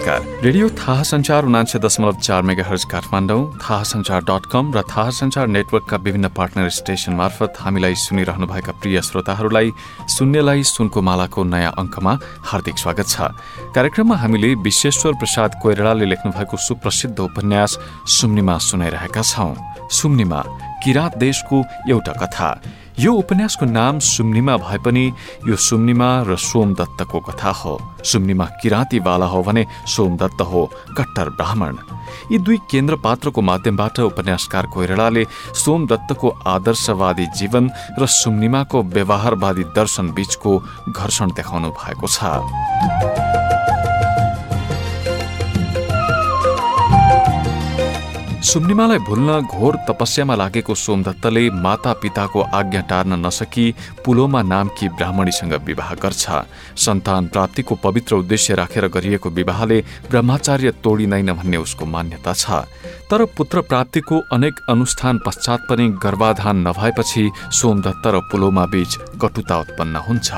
नमस्कार। रेडियो थाहा संचार उनान्से दशमलव चार मेगा हर्ज काठमाडौँ थाहा संचार डट कम र थाहा संचार नेटवर्कका विभिन्न पार्टनर स्टेशन मार्फत हामीलाई सुनिरहनुभएका प्रिय श्रोताहरूलाई शून्यलाई सुनको मालाको नयाँ अङ्कमा हार्दिक स्वागत छ। कार्यक्रममा हामीले विश्वेश्वर प्रसाद कोइरालाले लेख्नु भएको सुप्रसिद्ध उपन्यास सुम्निमा सुनाइरहेका छौं। सुम्निमा किराँत देशको एउटा कथा। यो उपन्यासको नाम सुम्निमा भए पनि यो सुम्निमा र सोमदत्तको कथा हो। सुम्निमा किराँतीवाला हो भने सोमदत्त हो कट्टर ब्राह्मण। यी दुई केन्द्र पात्रको माध्यमबाट उपन्यासकार कोइरालाले सोमदत्तको आदर्शवादी जीवन र सुम्निमाको व्यवहारवादी दर्शन बीचको घर्षण देखाउनु भएको छ। सुम्निमालाई भुल्न घोर तपस्यामा लागेको सोमदत्तले माता पिताको आज्ञा टार्न नसकी पुलोमा नामकी ब्राह्मणीसँग विवाह गर्छ। सन्तान प्राप्तिको पवित्र उद्देश्य राखेर गरिएको विवाहले ब्रह्मचार्य तोडिँदैन भन्ने उसको मान्यता छ। तर पुत्र प्राप्तिको अनेक अनुष्ठान पश्चात पनि गर्भाधान नभएपछि सोमदत्त र पुलोमा बीच कटुता उत्पन्न हुन्छ।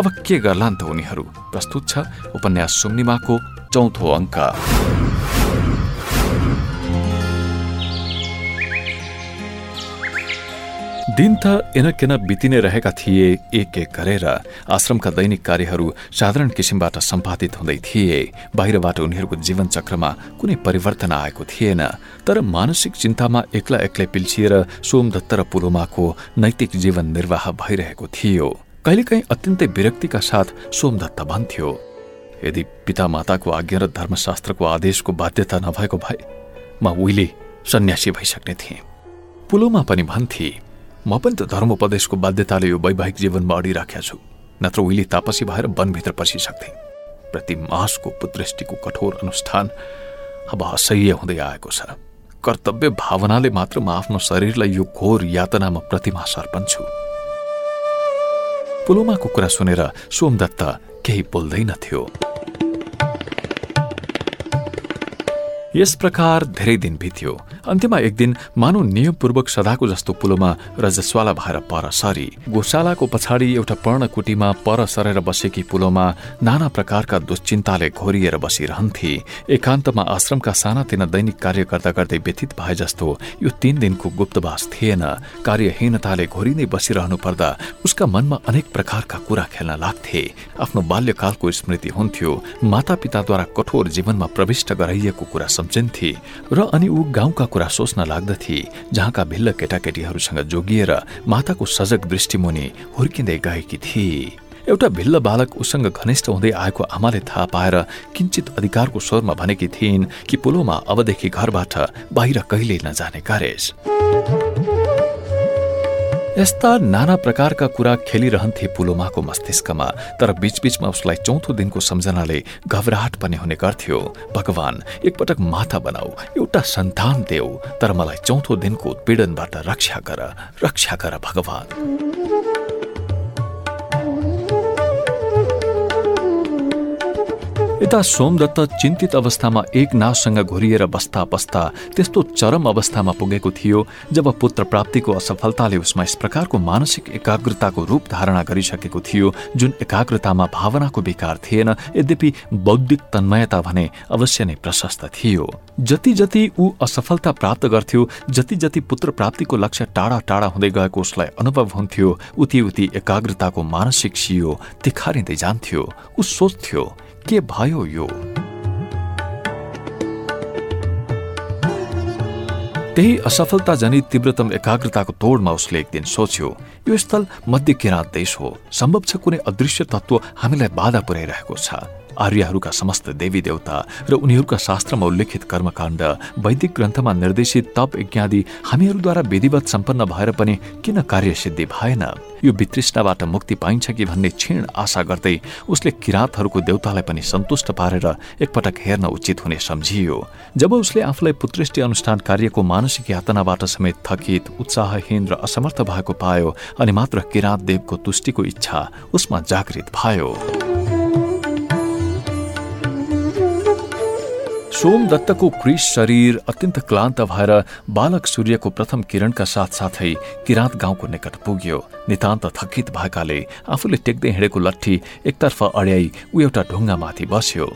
अब के गर्लान् त उनीहरू? प्रस्तुत छ उपन्यास सुम्निमाको चौथो अङ्क। दिन त एनकेन बितिने रहेका थिए। एक एक गरेर आश्रमका दैनिक कार्यहरू साधारण किसिमबाट सम्पादित हुँदै थिए। बाहिरबाट उनीहरूको जीवन चक्रमा कुनै परिवर्तन आएको थिएन। तर मानसिक चिन्तामा एक्ला एक्लै पिल्सिएर सोमदत्त र पुलोमाको नैतिक जीवन निर्वाह भइरहेको थियो। कहिलेकाहीँ अत्यन्तै विरक्तिका साथ सोमदत्त भन्थ्यो यदि पिता माताको आज्ञा र धर्मशास्त्रको आदेशको बाध्यता नभएको भए म उहिले सन्यासी भइसक्ने थिएँ। पुलोमा पनि भन्थे म पनि त धर्मोपदेशको बाध्यताले यो वैवाहिक जीवनमा अडिराखेका छु। नत्र उहिले तापसी भएर वनभित्र पसिसक्थे। प्रति मासको पुदृष्टिको कठोर अनुष्ठान अब असह्य हुँदै आएको छ। कर्तव्य भावनाले मात्र म आफ्नो शरीरलाई यो घोर यातनामा प्रतिमा सर्पन छु। पुलोमाको कुरा सुनेर सोमदत्त केही बोल्दैनथ्यो। यस प्रकार धेरै दिन बित्यो। अन्त्यमा एक दिन मानव नियमपूर्वक सदाको जस्तो पुलोमा रजस्वाला भएर पर सरी। गोशालाको पछाडि एउटा पर्णकुटीमा पर सरेर बसेकी पुलोमा नाना प्रकारका दुश्चिन्ताले घोरिएर बसिरहन्थे। एकान्तमा आश्रमका सानातिना दैनिक कार्य गर्दा गर्दै व्यतीत भए जस्तो यो तीन दिनको गुप्तवास थिएन। कार्यहीनताले घोरि नै बसिरहनु पर्दा उसका मनमा अनेक प्रकारका कुरा खेल्न लाग्थे। आफ्नो बाल्यकालको स्मृति हुन्थ्यो। माता पिताद्वारा कठोर जीवनमा प्रविष्ट गराइएको कुरा सम्झिन्थे र अनि ऊ गाउँका कुरा सोच्न लाग्दथे जहाँका भिल्ल केटाकेटीहरूसँग जोगिएर माताको सजग दृष्टिमुनि हुर्किँदै गएकी थिए। एउटा भिल्ल बालक उसँग घनिष्ठ हुँदै आएको आमाले थाहा पाएर किञ्चित अधिकारको स्वरमा भनेकी थिइन् कि पुलोमा अबदेखि घरबाट बाहिर कहिल्यै नजाने गरेस्। यस्ता नाना प्रकारका कुरा खेलिरहन्थे पुलोमाको मस्तिष्कमा तर बीचबीचमा उसलाई चौथो दिनको सम्झनाले घबराहट पनि हुने गर्थ्यो। भगवान एकपटक माथा बनाऊ एउटा सन्तान देऊ तर मलाई चौथो दिनको उत्पीडनबाट रक्षा गर रक्षा गर भगवान। यता सोमदत्त चिन्तित अवस्थामा एक नाशसँग घुरिएर बस्दा बस्दा त्यस्तो चरम अवस्थामा पुगेको थियो जब पुत्र प्राप्तिको असफलताले उसमा यस प्रकारको मानसिक एकाग्रताको रूप धारणा गरिसकेको थियो जुन एकाग्रतामा भावनाको विकार थिएन यद्यपि बौद्धिक तन्मयता भने अवश्य नै प्रशस्त थियो। जति जति ऊ असफलता प्राप्त गर्थ्यो जति जति पुत्र प्राप्तिको लक्ष्य टाढा टाढा हुँदै गएको उसलाई अनुभव हुन्थ्यो उति उति एकाग्रताको मानसिक सियो तिखारिँदै जान्थ्यो। ऊ सोच्थ्यो के भयो यो? त्यही असफलता जनित तीव्रतम एकाग्रताको तोडमा उसले एक दिन सोच्यो यो स्थल मध्य किराँत देश हो। सम्भव छ कुनै अदृश्य तत्व हामीलाई बाधा पुर्याइरहेको छ। आर्यहरूका समस्त देवी देवता र उनीहरूका शास्त्रमा उल्लेखित कर्मकाण्ड वैदिक ग्रन्थमा निर्देशित तप इत्यादि हामीहरूद्वारा विधिवत सम्पन्न भएर पनि किन कार्यसिद्धि भएन? यो वितृष्णाबाट मुक्ति पाइन्छ कि भन्ने क्षीण आशा गर्दै उसले किराँतहरूको देवतालाई पनि सन्तुष्ट पारेर एकपटक हेर्न उचित हुने सम्झियो। जब उसले आफूलाई पुत्रृष्टि अनुष्ठान कार्यको मानसिक यातनाबाट समेत थकित उत्साहहीन र असमर्थ भएको पायो अनि मात्र किराँत देवको तुष्टिको इच्छा उसमा जागृत भयो। सोमदत्तको क्रिस शरीर अत्यन्त क्लान्त भएर बालक सूर्यको प्रथम किरणका साथसाथै किराँत गाउँको निकट पुग्यो। नितान्त थकित भएकाले आफूले टेक्दै हिँडेको लट्ठी एकतर्फ अड्याई ऊ एउटा ढुङ्गामाथि बस्यो।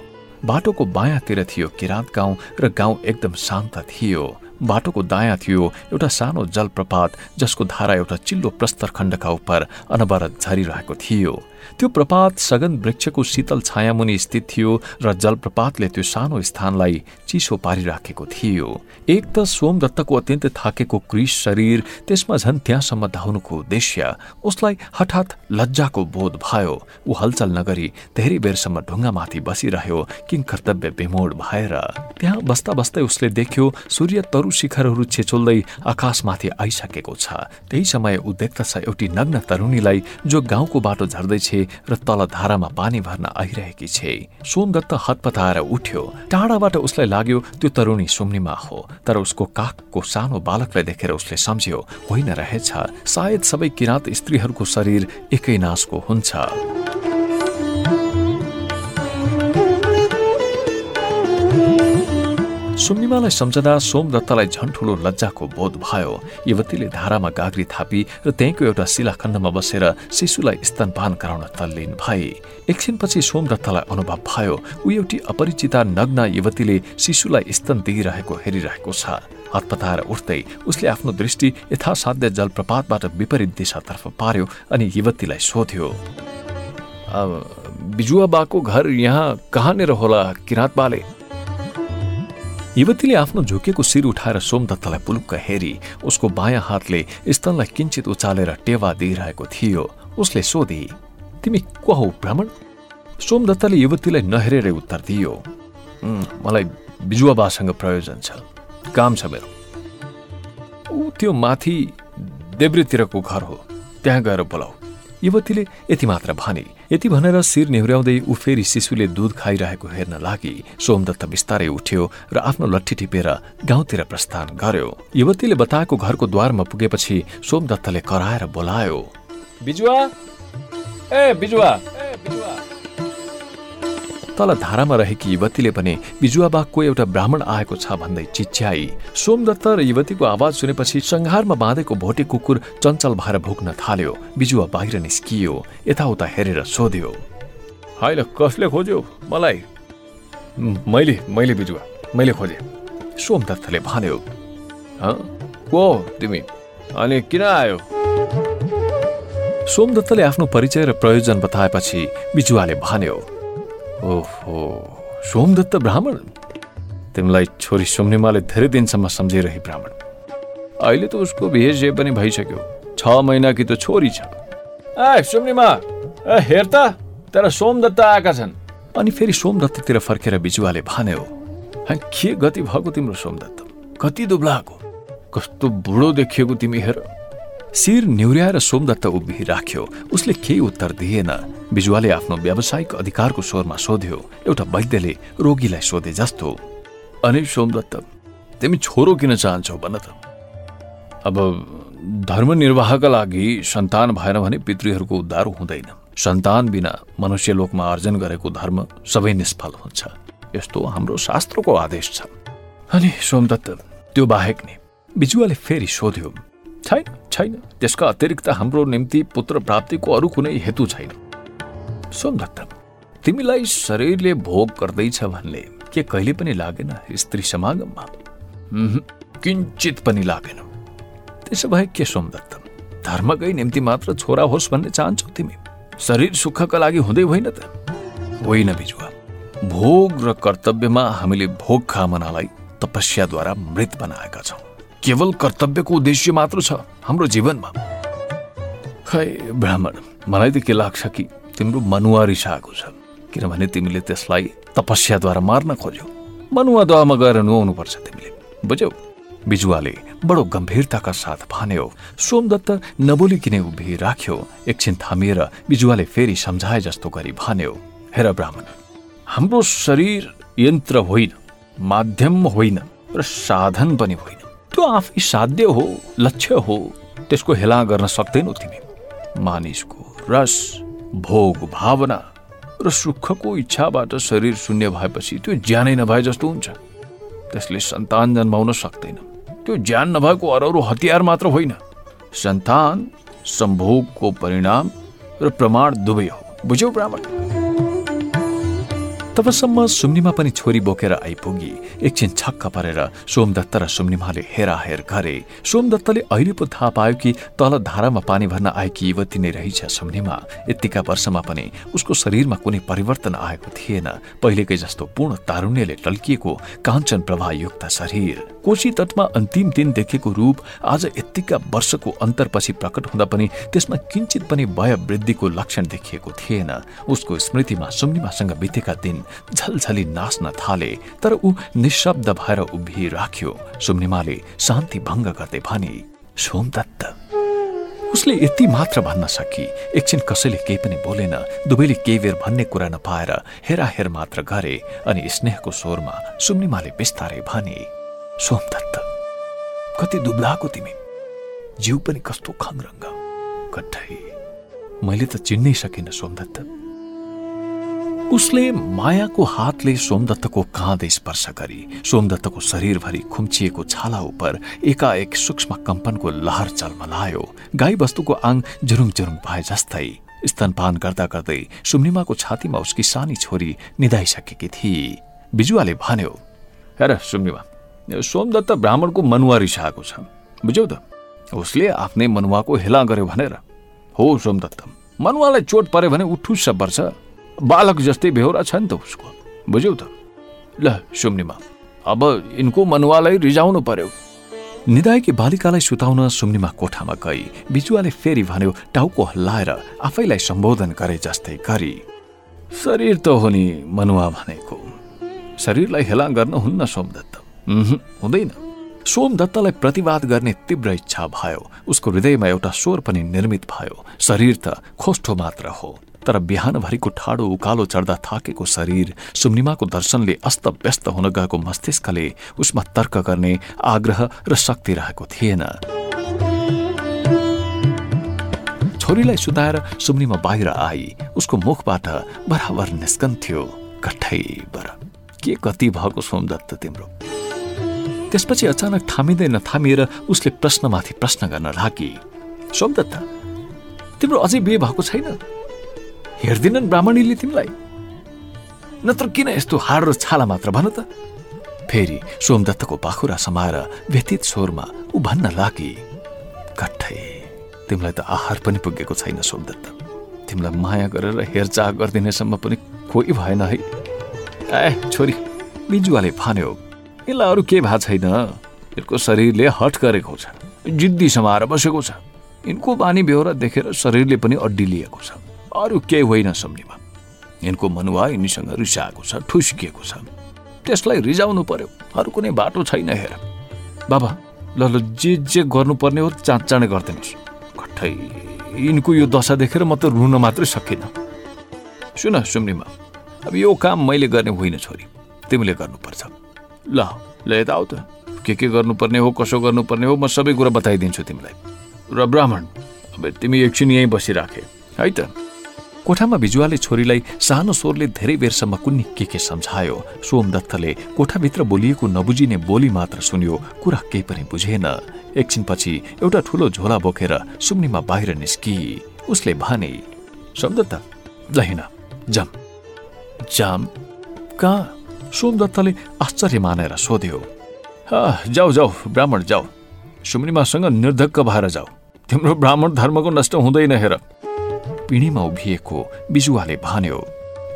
बाटोको बायाँतिर थियो किराँत गाउँ र गाउँ एकदम शान्त थियो। बाटोको दायाँ थियो एउटा सानो जलप्रपात जसको धारा एउटा चिल्लो प्रस्तर खण्डका उप अनवरत झरिरहेको थियो। त्यो प्रपात सगन वृक्षको शीतल छायामुनि स्थित थियो र जलप्रपातले त्यो सानो स्थानलाई चिसो पारिराखेको थियो। एक त सोमदत्तको अत्यन्तै थाकेको क्रिस शरीर त्यसमा झन् त्यहाँसम्म धाउनुको उद्देश्य उसलाई हठात लज्जाको बोध भयो। ऊ हलचल नगरी धेरै बेरसम्म ढुङ्गामाथि बसिरह्यो किङ कर्तव्य विमोड भएर। त्यहाँ बस्दा बस्दै उसले देख्यो सूर्य तरु शिखरहरू छेचोल्दै आकाशमाथि आइसकेको छ। त्यही समय ऊ देख्दछ एउटी नग्न तरुणीलाई जो गाउँको बाटो झर्दैछ र तल धारामा पानी भर्न आइरहेकी छे। सोमदत्त हतपताएर उठ्यो। टाढाबाट उसलाई लाग्यो त्यो तरुणी सुम्निमा हो। तर उसको काखको सानो बालकलाई देखेर उसले सम्झ्यो होइन रहेछ। सायद सबै किराँत स्त्रीहरूको शरीर एकै नासको हुन्छ। सुम्निमालाई सम्झदा सोमदत्तलाई झन् ठुलो लज्जाको बोध भयो। युवतीले धारामा गाग्री थापी र त्यहीँको एउटा शिलाखण्डमा बसेर शिशुलाई स्तनपान गराउन तल्लीन भए एकछिनपछि सोमदत्तलाई अनुभव भयो ऊ एउटी अपरिचिता नग्न युवतीले शिशुलाई स्तन दिइरहेको हेरिरहेको छ। हतपताएर उठ्दै उसले आफ्नो दृष्टि यथासाध्य जलप्रपातबाट विपरीत दिशातर्फ पार्यो अनि युवतीलाई सोध्यो बिजुवा बाको घर यहाँ कहाँनिर होला किराँत बाले? युवतीले आफ्नो झुकेको शिर उठाएर सोमदत्तलाई पुलुक्क हेरी उसको बायाँ हातले स्तनलाई किञ्चित उचालेर टेवा दिइरहेको थियो। उसले सोधी तिमी को हौ ब्राह्मण? सोमदत्तले युवतीलाई नहेरेरै उत्तर दियो मलाई बिजुवा बासँग प्रयोजन छ काम छ मेरो। ऊ त्यो माथि देब्रेतिरको घर हो त्यहाँ गएर बोलाऊ। युवतीले यति मात्र भने यति भनेर शिर नेहुर्याउँदै ऊ फेरि शिशुले दुध खाइरहेको हेर्न लागि सोमदत्त बिस्तारै उठ्यो र आफ्नो लट्ठी टिपेर गाउँतिर प्रस्थान गर्यो। युवतीले बताएको घरको द्वारमा पुगेपछि सोमदत्तले कराएर बोलायो बिजुवा! ए बिजुवा! तल धारामा रहेकी युवतीले पनि बिजुवाबागको एउटा ब्राह्मण आएको छ भन्दै चिच्याई। सोमदत्त र युवतीको आवाज सुनेपछि संहारमा बाँधेको भोटे कुकुर चञ्चल भएर भुक्न थाल्यो। बिजुवा बाहिर निस्कियो यताउता हेरेर सोध्यो होइन कसले खोज्यो मलाई? मैले मैले बिजुवा मैले खोजे। सोमदत्तले भन्यो को तिमी? अनि किन आयो? सोमदत्तले आफ्नो परिचय र प्रयोजन बताएपछि बिजुवाले भन्यो ओहो सोमदत्त ब्राह्मण? तिमीलाई छोरी सुम्निमाले धेरै दिनसम्म सम्झिरहे ब्राह्मण। अहिले त उसको बिहे जे पनि भइसक्यो। छ महिना कि त छोरी छ। ए सुम्निमा! हेर त तर सोमदत्त आएका छन्। अनि फेरि सोमदत्ततिर फर्केर बिजुवाले भन्यो के गति भएको तिम्रो सोमदत्त? कति दुब्लाको कस्तो बुढो देखिएको तिमी हेर। शिर निहुर्याएर सोमदत्त उभिराख्यो। उसले केही उत्तर दिएन। बिजुवाले आफ्नो व्यावसायिक अधिकारको स्वरमा सोध्यो एउटा वैद्यले रोगीलाई सोधे जस्तो। अनि सोमदत्त तिमी छोरो किन चाहन्छौ भन त। अब धर्म निर्वाहका लागि सन्तान भएन भने पितृहरूको उद्धार हुँदैन। सन्तान बिना मनुष्य लोकमा आर्जन गरेको धर्म सबै निष्फल हुन्छ। यस्तो हाम्रो शास्त्रको आदेश छ। अनि सोमदत्त त्यो बाहेक नै। बिजुवाले फेरि सोध्यो छैन छैन। त्यसका अतिरिक्त हाम्रो निम्ति पुत्र प्राप्तिको अरू कुनै हेतु छैन। सोमदत्त तिमीलाई शरीरले भोग गर्दैछ भन्ने के कहिले पनि लागेन स्त्री समागममा? किन्चित पनि लागेन। त्यसो भए के सोमदत्त धर्मकै निम्ति मात्र छोरा होस् भन्ने चाहन्छौ तिमी? शरीर सुखका लागि हुँदै होइन त। होइन बिजुवा भोग र कर्तव्यमा हामीले भोग खामनालाई तपस्याद्वारा मृत बनाएका छौँ। केवल कर्तव्यको उद्देश्य मात्र छ हाम्रो जीवनमा। खै ब्राह्मण मलाई त के लाग्छ कि तिम्रो मनुवा रिसाएको छ किनभने तिमीले त्यसलाई तपस्याद्वारा मार्न खोज्यौ। मनुवा दहमा गएर नुहाउनुपर्छ तिमीले बुझ्यौ? बिजुवाले बडो गम्भीरताका साथ भन्यो सोमदत्त नबोलिकिने उभि राख्यो एकछिन थामिएर बिजुवाले फेरि सम्झाए जस्तो गरी भन्यो हेर ब्राह्मण हाम्रो शरीर यन्त्र होइन माध्यम होइन र साधन पनि होइन। त्यो आफै साध्य हो लक्ष्य हो त्यसको हेला गर्न सक्दैनौ तिमी। मानिसको रस भोग भावना र सुखको इच्छाबाट शरीर शून्य भएपछि त्यो ज्यानै नभए जस्तो हुन्छ। त्यसले सन्तान जन्माउन सक्दैन। त्यो ज्यान नभएको अरू हतियार मात्र होइन। सन्तान सम्भोगको परिणाम र प्रमाण दुवै हो। बुझ्यौ ब्राह्मण? तबसम्म सुम्निमा पनि छोरी बोकेर आइपुगी। एकछिन छक्क परेर सोमदत्त र सुम्निमाले हेराहेर गरे। सोमदत्तले अहिले पो थाहा पायो कि तल धारामा पानी भर्न आएकी युवती नै रहेछ सुम्निमा। यत्तिका वर्षमा पनि उसको शरीरमा कुनै परिवर्तन आएको थिएन। पहिलेकै जस्तो पूर्ण तारुण्यले टल्किएको काञ्चन प्रभायुक्त शरीर। कोशी तटमा अन्तिम दिन देखेको रूप आज यत्तिका वर्षको अन्तरपछि प्रकट हुँदा पनि त्यसमा किंचित पनि भय वृद्धिको लक्षण देखिएको थिएन। उसको स्मृतिमा सुम्निमासँग बितेका दिन झलझली नाच्न थाले तर ऊ निशब्द भएर उभिराख्यो। सुम्निमाले शान्ति भङ्ग गर्दै भने सोमदत्त उसले यति मात्र भन्न सकी। एकछिन कसैले केही पनि बोलेन दुवैले केही बेर भन्ने कुरा नपाएर हेराहेर मात्र गरे। अनि स्नेहको स्वरमा सुम्निमाले बिस्तारै भने सोमदत्त। कति दुब्लाको तिमी। जिउ पनि कस्तो खङरङ्ग कठै। मैले त चिन्नै सकिनँ सोमदत्त। उसले मायाको हातले सोमदत्तको काँधे स्पर्श गरी सोमदत्तको शरीरभरि खुम्चिएको छाला उप एकाएक सूक्ष्म कम्पनको लहर चलमलायो गाई बस्तुको आङ जुरुङ जुरुङ भए जस्तै स्तनपान गर्दा गर्दै सुम्निमाको छातीमा उसकी सानी छोरी निधाइसकेकी थिए बिजुवाले भन्यो हेर सुम्निमा सोमदत्त ब्राह्मणको मनुवा रिसाएको छ। बुझ्यौ त? उसले आफ्नै मनुवाको हेला गर्यो भनेर। हो सोमदत्त मनुवालाई चोट पर्यो भने उठुस पर्छ बालक जस्तै बेहोरा छ नि त उसको। बुझ्यौ त? ल सुम्निमा अब यिनको मनुवालाई रिजाउनु पर्यो। निदायकी बालिकालाई सुताउन सुम्निमा कोठामा गई। बिजुवाले फेरि भन्यो टाउको हल्लाएर आफैलाई सम्बोधन गरे जस्तै गरी। शरीर त हो नि मनुवा भनेको। शरीरलाई हेला गर्न हुन्न सोमदत्त। हुँदैन। सोमदत्तलाई प्रतिवाद गर्ने तीव्र इच्छा भयो। उसको हृदयमा एउटा स्वर पनि निर्मित भयो। शरीर त खोस्टो मात्र हो। तर बिहानभरिको ठाडो उकालो चढ्दा थाकेको शरीर सुम्निमाको दर्शनले अस्त व्यस्त हुन गएको मस्तिष्कले उसमा तर्क गर्ने आग्रह र शक्ति रहेको थिएन। छोरीलाई सुताएर सुम्निमा बाहिर आई। उसको मुखबाट बराबर निस्कन्थ्यो। कठै बर के कति भएको सोमदत्त तिम्रो? त्यसपछि अचानक थामिँदै नथामिएर उसले प्रश्नमाथि प्रश्न गर्न लागे। सोमदत्त तिम्रो अझै बिहे भएको छैन? हेर्दिनन् ब्राह्मणीले तिमीलाई। नत्र किन यस्तो हाड र छाला मात्र भन त? फेरि सोमदत्तको पाखुरा समाएर व्यतीत स्वरमा ऊ भन्न लागे। कठै तिमीलाई त आहार पनि पुगेको छैन सोमदत्त। तिमीलाई माया गरेर हेरचाह गरिदिनेसम्म पनि कोही भएन है। ए छोरी बिजुवाले फान्यो यसलाई अरू के भएको छैन? यिनको शरीरले हट गरेको छ। जिद्दी समाएर बसेको छ। यिनको बानी बेहोरा देखेर शरीरले पनि अड्डी लिएको छ। अरू केही होइन सम्झिमा यिनको मनुवा यिनीसँग रिसाएको छ ठुस्किएको छ। त्यसलाई रिजाउनु पर्यो। अरू कुनै बाटो छैन हेर। बाबा ल ल जे जे गर्नुपर्ने हो चाँड चाँडै गरिदिनुहोस्। कठै यिनको यो दशा देखेर म त रुन मात्रै सकिनँ। सुन सुम्निमा अब यो काम मैले गर्ने होइन छोरी। तिमीले गर्नुपर्छ। ल ल यता आऊ त। के के गर्नुपर्ने हो कसो गर्नुपर्ने हो म सबै कुरा बताइदिन्छु तिमीलाई। र ब्राह्मण अब तिमी एकछिन यहीँ बसिराखे है त? कोठामा बिजुवाले छोरीलाई सानो स्वरले धेरै बेरसम्म कुन्नी के के सम्झायो सोमदत्तले कोठाभित्र बोलिएको नबुझिने बोली मात्र सुन्यो कुरा केही पनि बुझेन। एकछिनपछि एउटा ठुलो झोला बोकेर सुम्नीमा बाहिर निस्कि। उसले भने सोमदत्त लहिन जाम। जाम? कहाँ? सोमदत्तले आश्चर्य मानेर सोध्यो जाऊ जाऊ ब्राह्मण जाऊ। सुम्निमासँग निर्धक्क भएर जाऊ। तिम्रो ब्राह्मण धर्मको नष्ट हुँदैन हेर पिँढीमा उभिएको बिजुवाले भन्यो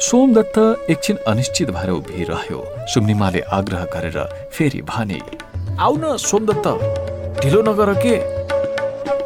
सोमदत्त एकछिन अनिश्चित भएर उभिरह्यो सुम्निमाले आग्रह गरेर फेरि भने आउ न सोमदत्त ढिलो नगर के?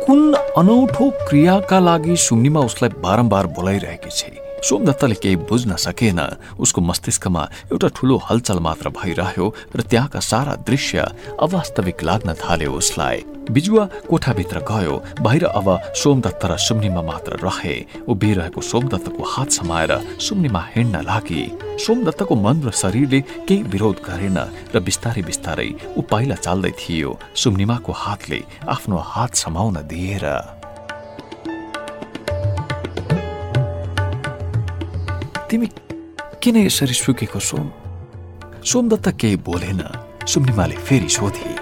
कुन अनौठो क्रियाका लागि सुम्निमा उसलाई बारम्बार बोलाइरहेकी छ? सोमदत्तले केही बुझ्न सकेन। उसको मस्तिष्कमा एउटा ठुलो हलचल मात्र भइरह्यो र त्यहाँका सारा दृश्य अवास्तविक लाग्न थाल्यो उसलाई। बिजुवा कोठाभित्र गयो। बाहिर अब सोमदत्त र सुम्निमा मात्र रहे। उभिरहेको सोमदत्तको हात समाएर सुम्निमा हिँड्न लागे। सोमदत्तको मन र शरीरले केही विरोध गरेन र बिस्तारै बिस्तारै ऊ पाइला चाल्दै थियो। सुम्निमाको हातले आफ्नो हात समाउन दिएर तिमी किन यसरी सुकेको सोम? सोमदत्त केही बोलेन। सुम्निमाले फेरि सोधे।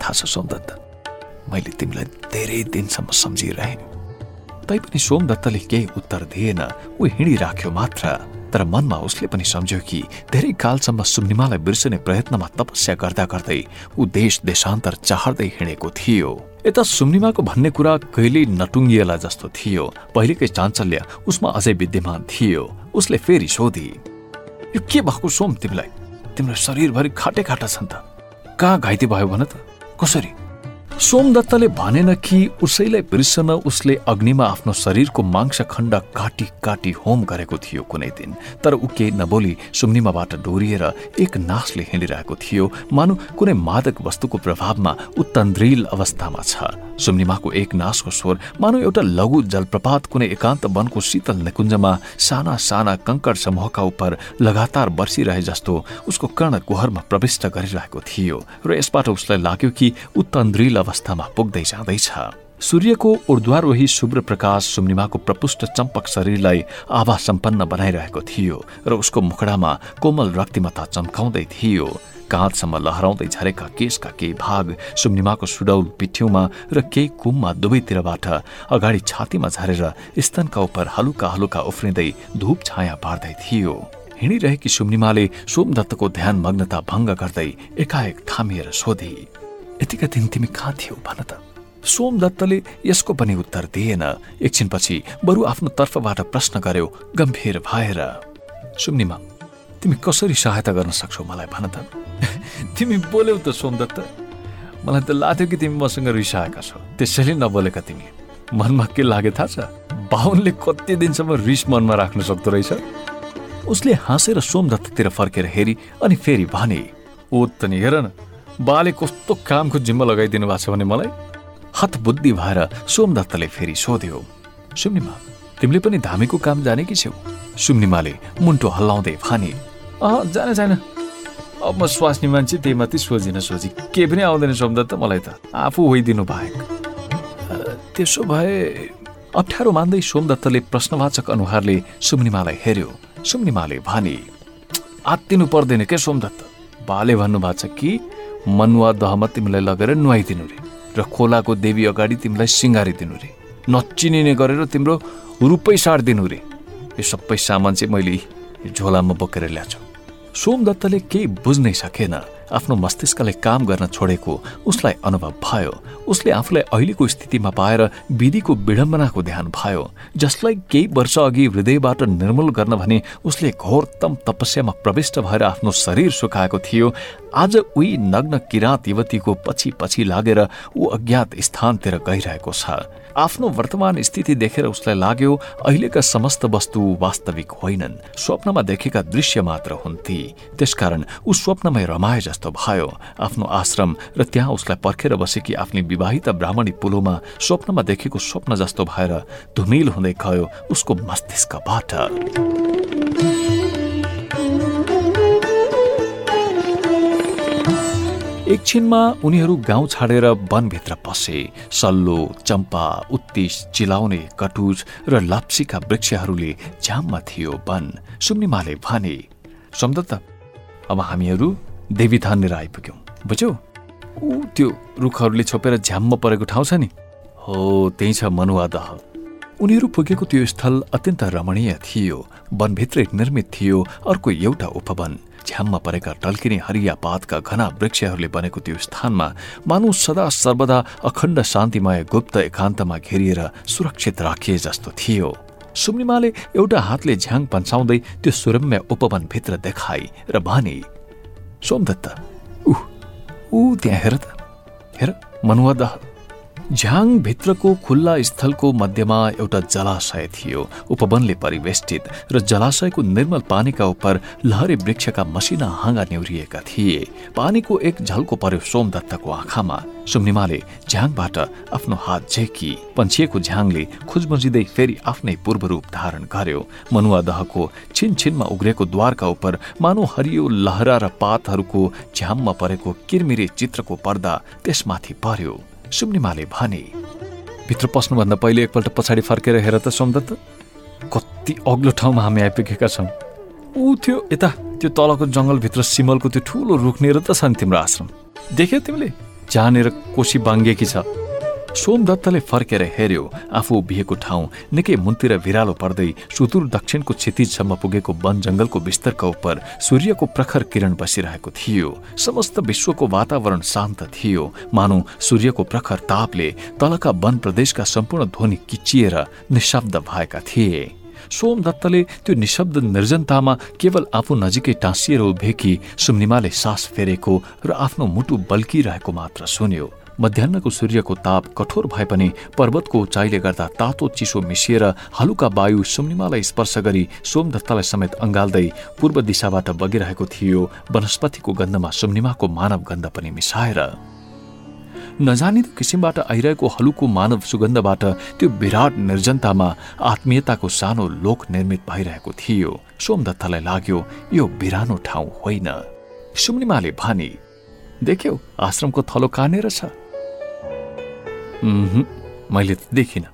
थाहा छ सोमदत्त मैले तिमीलाई धेरै दिनसम्म सम्झिरहेँ। तैपनि सोमदत्तले केही उत्तर दिएन। ऊ हिँडिराख्यो मात्र। तर मनमा उसले पनि सम्झ्यो कि धेरै कालसम्म सुम्निमालाई बिर्सने प्रयत्नमा तपस्या गर्दा गर्दै ऊ देश देशान्तर चाहर्दै हिँडेको थियो। यता सुम्निमाको भन्ने कुरा कहिल्यै नटुङ्गिएला जस्तो थियो। पहिलेकै चाञ्चल्य उसमा अझै विद्यमान थियो। उसले फेरि सोधी यो के भएको सोम तिमीलाई? तिम्रो शरीरभरि खाटे खाटा छन् त। कहाँ घाइते भयो भन त? कसरी? सोमदत्तले भनेन कि उसैलाई बिर्सन उसले अग्निमा आफ्नो शरीरको मांस खण्ड काटी काटी होम गरेको थियो कुनै दिन। तर ऊ केही नबोली सुम्निमाबाट डोरिएर एक नासले हिँडिरहेको थियो। मानु कुनै मादक वस्तुको प्रभावमा ऊ अवस्थामा छ। सुम्निमाको एक नासको स्वर मानु एउटा लघु जलप्रपात कुनै एकान्त वनको शीतल निकुञ्जमा साना साना कंकड समूहका उप लगातार बर्सिरहे जस्तो उसको कर्ण गुहरमा प्रविष्ट गरिरहेको थियो। र यसबाट उसलाई लाग्यो कि ऊ तन्द्रिल अवस्थामा पुग्दै जाँदैछ। सूर्यको ऊर्ध्वारोही शुभ्र प्रकाश सुम्निमाको प्रपुष्ट चम्पक शरीरलाई आभा सम्पन्न बनाइरहेको थियो र उसको मुखडामा कोमल रक्तिमता चम्काउँदै थियो। काँधसम्म लहराउँदै झरेका केसका केही भाग सुम्निमाको सुडौल पिठ्यौमा र केही कुममा दुवैतिरबाट अगाडि छातीमा झरेर स्तनका उप हलुका हलुका उफ्रिँदै धूप छाया पार्दै थियो। हिँडिरहेकी सुम्निमाले सोमदत्तको ध्यान मग्नता भङ्ग गर्दै एकाएक थामिएर सोधे यतिका दिन तिमी कहाँ थियौ भन त। सोमदत्तले यसको पनि उत्तर दिएन। एकछिनपछि बरु आफ्नो तर्फबाट प्रश्न गर्यो गम्भीर भएर सुम्निमा तिमी कसरी सहायता गर्न सक्छौ मलाई भन त? तिमी बोल्यौ त सोमदत्त मलाई त लाग्थ्यो कि तिमी मसँग रिसाएका छौ। त्यसैले नबोलेका तिमी मनमा के लागे थाहा छ? बाहुनले कति दिनसम्म रिस मनमा राख्न सक्दो रहेछ? उसले हाँसेर सोमदत्ततिर फर्केर हेरी अनि फेरि भने ओ त नि हेर न बाले कस्तो कामको जिम्मा लगाइदिनु भएको छ भने मलाई हत बुद्धि भएर सोमदत्तले फेरि सोध्यो सुम्निमा तिमीले पनि धामीको काम जाने कि छेउ? सुम्निमाले मुन्टो हल्लाउँदै भने अह जाने छैन अब म स्वास्नी मान्छे त्यही माथि सोझिन सोझी। के पनि आउँदैन सोमदत्त मलाई त आफू होइदिनु बाहेक। त्यसो भए अप्ठ्यारो मान्दै सोमदत्तले प्रश्नवाचक अनुहारले सुम्निमालाई हेऱ्यो। सुम्निमाले भने आत्तिनु पर्दैन के सोमदत्त बाले भन्नुभएको छ कि मनुवा दहमा तिमीलाई लगेर नुहाइदिनु रे र खोलाको देवी अगाडि तिमीलाई सिँगारिदिनु रे नचिनिने गरेर तिम्रो रुपै साटिदिनु रे यो सबै सामान चाहिँ मैले झोलामा बोकेर ल्याएको सोमदत्तले केही बुझ्नै सकेन। आफ्नो मस्तिष्कले काम गर्न छोडेको उसलाई अनुभव भयो। उसले आफूलाई अहिलेको स्थितिमा पाएर विधिको विडम्बनाको ध्यान भयो। जसलाई केही वर्ष अघि हृदयबाट निर्मूल गर्न भने उसले घोरतम तपस्यामा प्रविष्ट भएर आफ्नो शरीर सुकाएको थियो। आज उही नग्न किराँत युवतीको पछि पछि लागेर ऊ अज्ञात स्थानतिर गइरहेको छ। आफ्नो वर्तमान स्थिति देखेर उसलाई लाग्यो अहिलेका समस्त वस्तु वास्तविक होइनन्। स्वप्नमा देखेका दृश्य मात्र हुन् ती त्यसकारण ऊ स्वप्नमै रमाए जस्तो भयो। आफ्नो आश्रम र त्यहाँ उसलाई पर्खेर बसेकी आफ्नी विवाहित ब्राह्मणी पुलोमा स्वप्नमा देखेको स्वप्न जस्तो भएर धुमिल हुँदै गयो उसको मस्तिष्कबाट। एकछिनमा उनीहरू गाउँ छाडेर वनभित्र पसे। सल्लो चम्पा उत्तिस चिलाउने कटुज र लाप्सीका वृक्षहरूले झ्याममा थियो वन। सुम्निमाले भने सम्दत्त अब हामीहरू देवीथाननिर आइपुग्यौँ। बुझ्यौ? ऊ त्यो रुखहरूले छोपेर झ्याममा परेको ठाउँ छ नि? हो त्यही छ मनुवा दह। उनीहरू पुगेको त्यो स्थल अत्यन्त रमणीय थियो। वनभित्रै निर्मित थियो अर्को एउटा उपवन। झ्याममा परेका टल्किने हरिया पातका घना वृक्षहरूले बनेको त्यो स्थानमा मानव सदा सर्वदा अखण्ड शान्तिमय गुप्त एकान्तमा घेरिएर सुरक्षित राखिए जस्तो थियो। सुम्निमाले एउटा हातले झ्याङ पन्साउँदै त्यो सुरम्य उपवनभित्र देखाई र भने सोमदत्त ऊ ऊ त्यहाँ हेर त हेर दह झ्याङ भित्रको खुल्ला स्थलको मध्यमा एउटा जलाशय थियो उपवनले परिवेष्टित र जलाशयको निर्मल पानीका उप लहरे वृक्षका मसिना हाँगा नेउरिएका थिए। पानीको एक झल्को पर्यो सोमदत्तको आँखामा। सुम्निमाले झ्याङबाट आफ्नो हात झेकी। पन्छिएको झ्याङले खुजमुजिँदै फेरि आफ्नै पूर्व रूप धारण गर्यो। मनुवा दहको छिनछिनमा उग्रेको द्वारका उप मानो हरियो लहरा र पातहरूको झ्याममा परेको किरमिरे चित्रको पर्दा त्यसमाथि पर्यो। सुम्निमाले भने भित्र पस्नुभन्दा पहिले एकपल्ट पछाडि फर्केर हेर त सोमदत्त कति अग्लो ठाउँमा हामी आइपुगेका छौँ। ऊ थियो यता त्यो तलको जङ्गलभित्र सिमलको त्यो ठुलो रुख लिएर त छ नि तिम्रो आश्रम। देख्यौ तिमीले? जहाँनिर कोसी बाङ्गिएकी छ। सोमदत्तले फर्केर हेर्यो आफू उभिएको ठाउँ निकै मुन्तिर भिरालो पर्दै सुदूर दक्षिणको क्षितिजसम्म पुगेको वन जंगलको विस्तरका उप सूर्यको प्रखर किरण बसिरहेको थियो समस्त विश्वको वातावरण शान्त थियो मानौ सूर्यको प्रखर तापले तलका वन प्रदेशका सम्पूर्ण ध्वनि किचिएर निशब्द भएका थिए सोमदत्तले त्यो निशब्द निर्जनतामा केवल आफू नजिकै टाँसिएर उभिएकी सुम्निमाले सास फेरेको र आफ्नो मुटु बल्किरहेको मात्र सुन्यो मध्याहको सूर्यको ताप कठोर भए पनि पर्वतको उचाइले गर्दा तातो चिसो मिसिएर हलुका वायु सुम्निमालाई स्पर्श गरी सोमदत्तलाई समेत अङ्गाल्दै पूर्व दिशाबाट बगिरहेको थियो वनस्पतिको गन्धमा सुम्निमाको मानव गन्ध पनि मिसाएर। नजानिदो किसिमबाट आइरहेको हलुको मानव सुगन्धबाट त्यो विराट निर्जनतामा आत्मीयताको सानो लोक निर्मित भइरहेको थियो। सोमदत्तलाई लाग्यो यो बिरानो ठाउँ होइन। सुम्निमाले भानी देख्यौ आश्रमको थलो कहाँनिर छ? मैले त देखिनँ।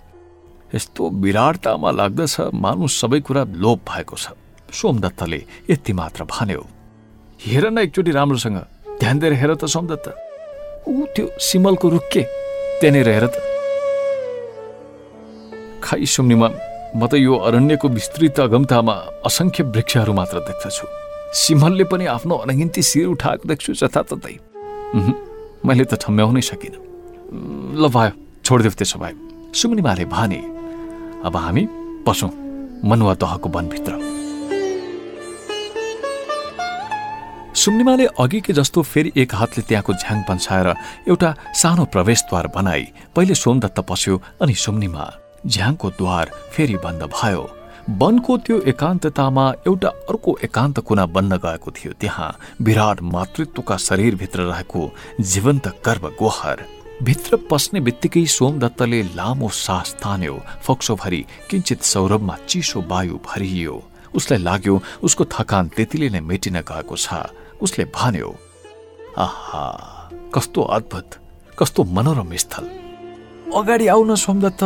यस्तो विराटतामा लाग्दछ मानु सबै कुरा लोप भएको छ। सोमदत्तले यति मात्र भन्यो। हेर न एकचोटि राम्रोसँग। ध्यान दिएर हेर त सोमदत्त ऊ त्यो सिमलको रुख के त्यहाँनिर हेर त। खाइ सुम्नीमा म त यो अरण्यको विस्तृत अगमतामा असङ्ख्य वृक्षहरू मात्र देख्दछु। सिमलले पनि आफ्नो अनगिन्ती शिर उठाएको देख्छु जताततै मैले त ठम्ब्याउनै सकिनँ। ल भयो छोडिदेऊ त्यसो भए। सुम्निमाले भने अब हामी पसौँ मनुवा दहको वनभित्र। सुम्निमाले अघिकै जस्तो फेरि एक हातले त्यहाँको झ्याङ पन्साएर एउटा सानो प्रवेशद्वार बनाई पहिले सोमदत्त पस्यो अनि सुम्निमा झ्याङको द्वार फेरि बन्द भयो। वनको त्यो एकान्ततामा एउटा अर्को एकान्त कुना बन्न गएको थियो त्यहाँ विराट मातृत्वका शरीरभित्र रहेको जीवन्त गर्व गोहर भित्र पस्ने बित्तिकै सोमदत्तले लामो सास तान्यो। फोक्सोभरि किंचित सौरभमा चिसो वायु भरियो। उसलाई लाग्यो उसको थकान त्यतिले नै मेटिन गएको छ। उसले भन्यो आहा कस्तो अद्भुत कस्तो मनोरम स्थल। अगाडि आउन सोमदत्त।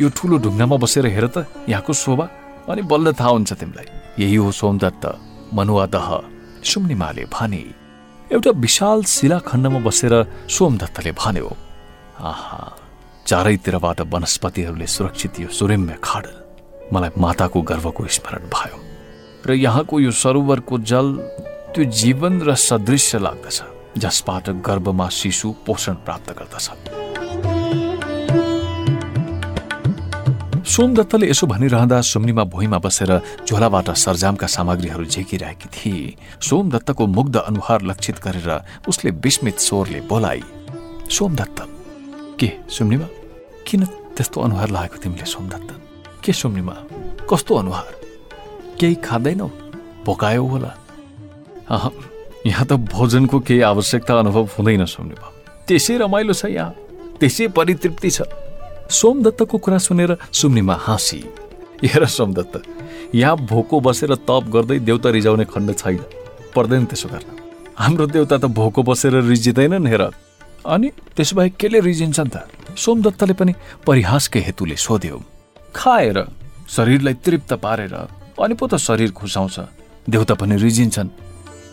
यो ठुलो ढुङ्गामा बसेर हेर त यहाँको शोभा। अनि बल्ल थाहा हुन्छ तिमीलाई। यही हो सोमदत्त मनुवा दह सुम्निमाले भने एउटा विशाल शिलाखण्डमा बसेर सोमदत्तले भन्यो आहा चारैतिरबाट वनस्पतिहरूले सुरक्षित यो सुरम्य खाडल। मलाई माताको गर्वको स्मरण भयो। र यहाँको यो सरोवरको जल त्यो जीवन र सदृश्य लाग्दछ जसबाट गर्भमा शिशु पोषण प्राप्त गर्दछ। सोमदत्तले यसो भनिरहँदा सुम्नीमा भुइँमा बसेर झोलाबाट सरजामका सामग्रीहरू झेकिरहेकी थिए। सोमदत्तको मुग्ध अनुहार लक्षित गरेर उसले विस्मित स्वरले बोलाइ सोमदत्त के सुम्नीमा? किन त्यस्तो अनुहार लागेको तिमीले सोमदत्त के सुम्नीमा? कस्तो अनुहार? केही खाँदैनौ? भोकायो होला। यहाँ त भोजनको केही आवश्यकता अनुभव हुँदैन सुम्नीमा। त्यसै रमाइलो छ यहाँ। त्यसै परितृप्ति छ। सोमदत्तको कुरा सुनेर सुम्निमा हाँसी। हेर सोमदत्त यहाँ भोको बसेर तप गर्दै देउता रिजाउने खण्ड छैन। पर्दैन त्यसो गर्न। हाम्रो देउता त भोको बसेर रिजिँदैनन् हेर। अनि त्यसो भए केले रिजिन्छन् त? सोमदत्तले पनि परिहासकै हेतुले सोध्यो। खाएर शरीरलाई तृप्त पारेर अनि पो त शरीर खुसाउँछ। देउता पनि रिजिन्छन्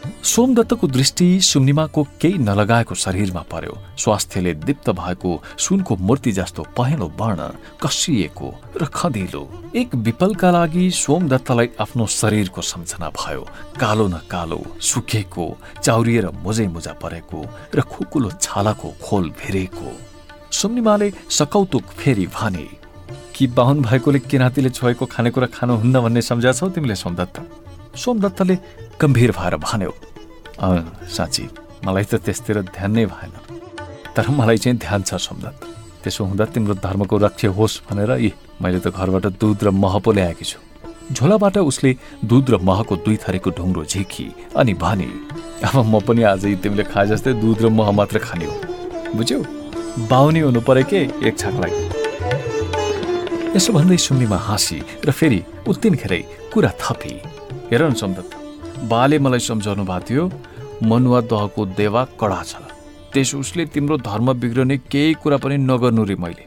सोमदत्तको दृष्टि सुम्निमाको केही नलगाएको शरीरमा पर्यो। स्वास्थ्यले दीप्त भएको सुनको मूर्ति जस्तो पहेँलो वर्ण कसिएको र खदिलो एक विपलका लागि सोमदत्तलाई आफ्नो शरीरको सम्झना भयो। कालो न कालो सुकेको चाउरिएर मोजै मुजा परेको र खुकुलो छालाको खोल भेरेको। सुम्निमाले सकौतुक फेरि भने कि बाहुन भएकोले किराँतीले छोएको खानेकुरा खानुहुन्न भन्ने सम्झा छौ तिमीले सोमदत्त? सोमदत्तले गम्भीर भएर भन्यो साँच्ची मलाई त त्यसतिर ध्यान नै भएन। तर मलाई चाहिँ ध्यान छ सोमदत्त। त्यसो हुँदा तिम्रो धर्मको रक्षा होस् भनेर यी मैले त घरबाट दुध र मह पो ल्याएकी छु झोलाबाट उसले दुध र महको दुई थरीको ढुङ्ग्रो झिकी अनि भने अब म पनि आज तिमीले खाए जस्तै दुध र मह मात्र खाने हो। बुझ्यौ? बाहुनी हुनु पऱ्यो के एक छाकलाई यसो भन्दै सुन्नेमा हाँसी र फेरि उत्तिनखेरै कुरा थपी। हेर न सोमदत्त बाले मलाई सम्झाउनु भएको थियो मनुवा दहको देवा कडा छ। त्यस उसले तिम्रो धर्म बिग्रने केही कुरा पनि नगर्नु रे मैले।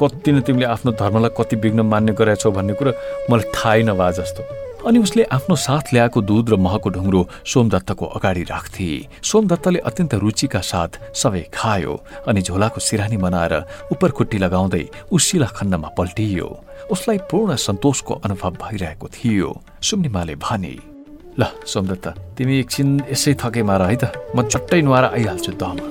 कति नै तिमीले आफ्नो धर्मलाई कति बिग्न मान्ने गरेछौ भन्ने कुरा मलाई थाहै नभए जस्तो अनि उसले आफ्नो साथ ल्याएको दुध र महको ढुङ्ग्रो सोमदत्तको अगाडि राख्थे। सोमदत्तले अत्यन्त रुचिका साथ सबै खायो अनि झोलाको सिरानी बनाएर उपर खुट्टी लगाउँदै उसिला खण्डमा पल्टियो। उसलाई पूर्ण सन्तोषको अनुभव भइरहेको थियो। सुम्निमाले भने ल सोमदत्त तिमी एकछिन यसै थके मार है त। म झट्टै नुहाएर आइहाल्छु दहमा।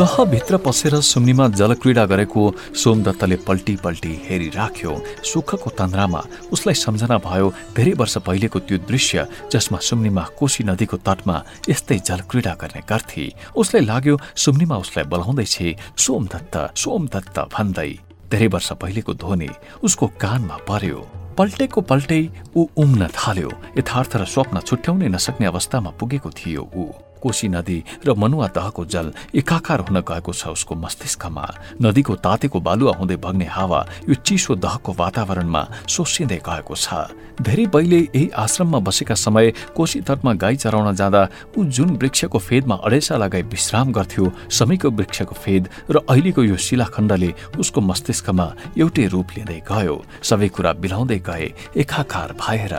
दहभित्र पसेर सुम्नीमा जलक्रीडा गरेको सोमदत्तले पल्टी पल्टी हेरिराख्यो। सुखको तन्द्रामा उसलाई सम्झना भयो धेरै वर्ष पहिलेको त्यो दृश्य जसमा सुम्नीमा कोशी नदीको तटमा यस्तै जलक्रीडा गर्ने गर्थे। उसलाई लाग्यो सुम्नीमा उसलाई बोलाउँदैछ सोमदत्त सोमदत्त भन्दै। धेरै वर्ष पहिलेको ध्वनि उसको कानमा पर्यो। पल्टेको पल्टै ऊ उम्न थाल्यो। यथार्थ र स्वप्न छुट्याउनै नसक्ने अवस्थामा पुगेको थियो ऊ। कोशी नदी र मनुवा दहको जल एकाकार हुन गएको छ उसको मस्तिष्कमा। नदीको तातेको बालुवा हुँदै बग्ने हावा यो चिसो दहको वातावरणमा सोसिँदै गएको छ। धेरै पहिले यही आश्रममा बसेका समय कोशी तटमा गाई चराउन जाँदा ऊ जुन वृक्षको फेदमा अडेसा लगाई विश्राम गर्थ्यो समयको वृक्षको फेद र अहिलेको यो शिलाखण्डले उसको मस्तिष्कमा एउटै रूप लिँदै गयो। सबै कुरा बिलाउँदै गए एकाकार भएर।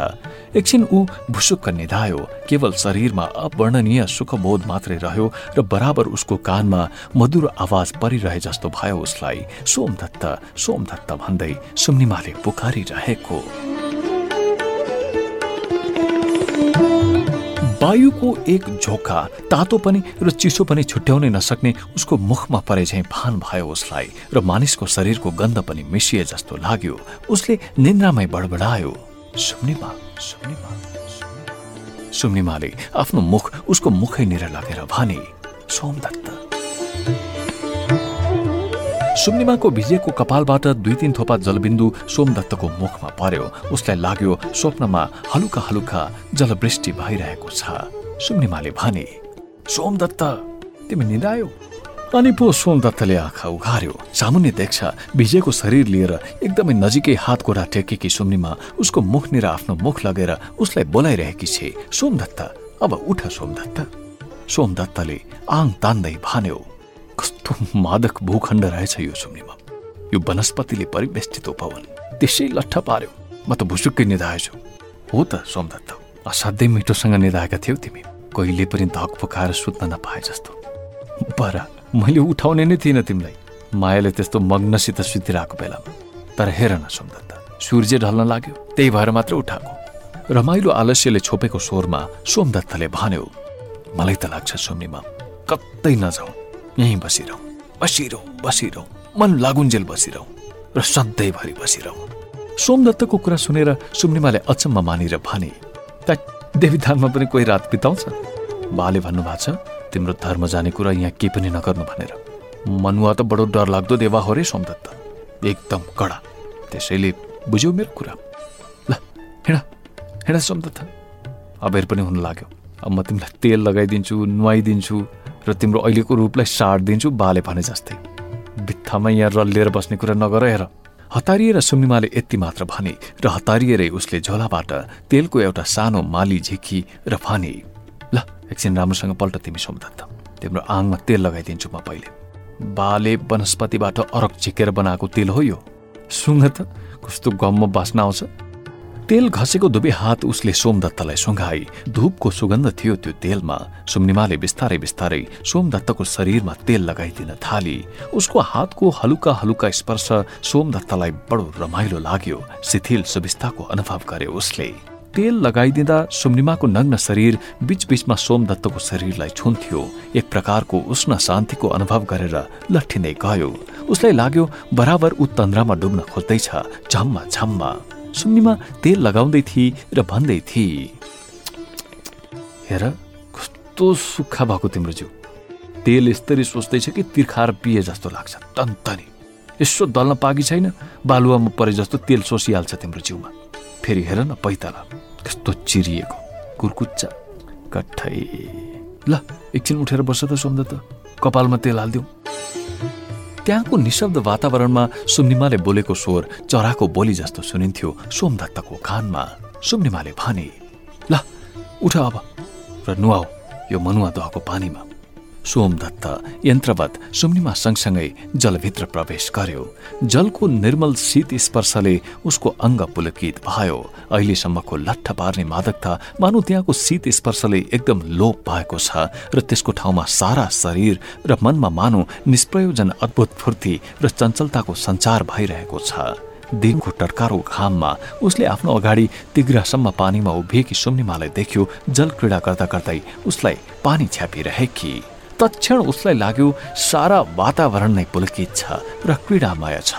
एकछिन ऊ भुसुक्क निधायो केवल शरीरमा अवर्णनीय सुखबोध मात्रै रह्यो र बराबर उसको कानमा मधुर आवाज परिरहे जस्तो भयो उसलाई। सोमदत्त सोमदत्त भन्दै सुम्निमाले पुकारिरहेको वायुको एक झोका तातो पनि र चिसो पनि छुट्याउनै नसक्ने उसको मुखमा परे झैँ भान भयो उसलाई र मानिसको शरीरको गन्ध पनि मिसिए जस्तो लाग्यो। उसले निन्द्रामै बडबडायो सुम्निमा सुम्निमा। सुम्निमाले आफ्नो मुख उसको मुखैनिर लगेर भने सोमदत्त सुम्निमाको भिजेको कपालबाट दुई तिन थोपा जलबिन्दु सोमदत्तको मुखमा पर्यो। उसलाई लाग्यो स्वप्नमा हलुका हलुका जलवृष्टि भइरहेको छ। सुम्निमाले भने सोमदत्त तिमी निदायो अनि पो सोमदत्तले आँखा उघार्यो। सामुन्य देख्छ भिजेको शरीर लिएर एकदमै नजिकै हात गोडा टेकेकी सुम्निमा उसको मुखनिर आफ्नो मुख लगेर उसलाई बोलाइरहेकी छे सोमदत्त अब उठ सोमदत्त सोमदत्तले आङ तान्दै भन्यो कस्तो मादक भूखण्ड रहेछ यो सुम्निमा। यो वनस्पतिले परिवेष्टित उपवन। त्यसै लट्ठ पार्यो। म त भुसुक्कै निधाएछु हो त सोमदत्त असाध्यै मिठोसँग निधाएका थियौ तिमी। कहिले पनि धक पुकाएर सुत्न नपाए जस्तो। बर मैले उठाउने नै थिइनँ तिमीलाई। मायाले त्यस्तो मग्नसित सुतिरहेको बेलामा। तर हेर न सोमदत्त सूर्य ढल्न लाग्यो त्यही भएर मात्र उठाएको। रमाइलो आलस्यले छोपेको स्वरमा सोमदत्तले भन्यो मलाई त लाग्छ सुम्निमा कतै नजाउँ यहीँ बसिरहँ बसिरहँ बसिरहँ मन लागुन्जेल बसिरहँ र सधैँभरि बसिरहँ। सोमदत्तको कुरा सुनेर सुम्निमाले अचम्म मानेर भने त देवीधानमा पनि कोही रात बिताउँछ? बाले भन्नुभएको छ तिम्रो धर्म जाने कुरा यहाँ केही पनि नगर्नु भनेर। मनुवा त बडो डरलाग्दो देवा हो रे सोमदत्त। एकदम कडा। त्यसैले बुझ्यौ मेरो कुरा। ल हिँड हिँड सोमदत्त। अबेर पनि हुन लाग्यो। अब म तिमीलाई तेल लगाइदिन्छु नुहाइदिन्छु र तिम्रो अहिलेको रूपलाई साटिदिन्छु बाले भने जस्तै। बित्थामा यहाँ रल्लिएर बस्ने कुरा नगर हेर। हतारिएर सुम्निमाले यति मात्र भने र हतारिएरै उसले झोलाबाट तेलको एउटा सानो माली झिकी र ल एकछिन राम्रोसँग पल्ट तिमी सोमदत्त तिम्रो आङमा तेल लगाइदिन्छु म पहिले। बाले वनस्पतिबाट अरक झिकेर बनाएको तेल हो यो। सुँग त कस्तो गम्म बास्न आउँछ। तेल घसेको दुवै हात उसले सोमदत्तलाई सुँघाई। धुपको सुगन्ध थियो त्यो तेलमा। सुम्निमाले बिस्तारै बिस्तारै सोमदत्तको शरीरमा तेल लगाइदिन थाली। उसको हातको हलुका हलुका स्पर्श सोमदत्तलाई बडो रमाइलो लाग्यो। शिथिल सुविस्ताको अनुभव गरे उसले। तेल लगाइदिँदा सुम्निमाको नग्न शरीर बीचबीचमा सोमदत्तको शरीरलाई छुन्थ्यो। एक प्रकारको उष्ण शान्तिको अनुभव गरेर लट्ठिँदै गयो। उसलाई लाग्यो बराबर ऊ तन्द्रामा डुब्न खोज्दैछ झम्मा झम्मा। सुन्नीमा तेल लगाउँदै थिए र भन्दै थिए हेर कस्तो सुक्खा भएको तिम्रो जिउ। तेल यस्तरी सोच्दैछ कि तिर्खाएर पिए जस्तो लाग्छ तन्तनी। यसो दल्न पाकी छैन। बालुवामा परे जस्तो तेल सोसिहाल्छ तिम्रो जिउमा। फेरि हेर न पैताला। कस्तो चिरिएको। कुर्कुच्चा। कठै। ल एकछिन उठेर बस्छ त सोम्दा त। कपालमा तेल हालिदिउँ। त्यहाँको निशब्द वातावरणमा सुम्निमाले बोलेको स्वर चराको बोली जस्तो सुनिन्थ्यो सोमदत्तको कानमा। सुम्निमाले भने ल उठ अब र नुहाऊ यो मनुवा दहको पानीमा। सोमदत्त यन्त्रवत सुम्निमा सँगसँगै जलभित्र प्रवेश गर्यो। जलको निर्मल शीत स्पर्शले उसको अङ्ग पुलकित भयो। अहिलेसम्मको लट्ठ पार्ने मादकता मानु त्यहाँको शीत स्पर्शले एकदम लोप भएको छ र त्यसको ठाउँमा सारा शरीर र मनमा मानु निष्प्रयोजन अद्भुत फूर्ति र चञ्चलताको सञ्चार भइरहेको छ। दिनको टर्कारो घाममा उसले आफ्नो अगाडि तिग्रासम्म पानीमा उभिएकी सुम्निमालाई देख्यो। जल क्रीडा गर्दा गर्दै उसलाई पानी छ्यापिरहेकी। तत्क्षण उसलाई लाग्यो सारा वातावरण नै पुलकित छ र क्रीडामय छ।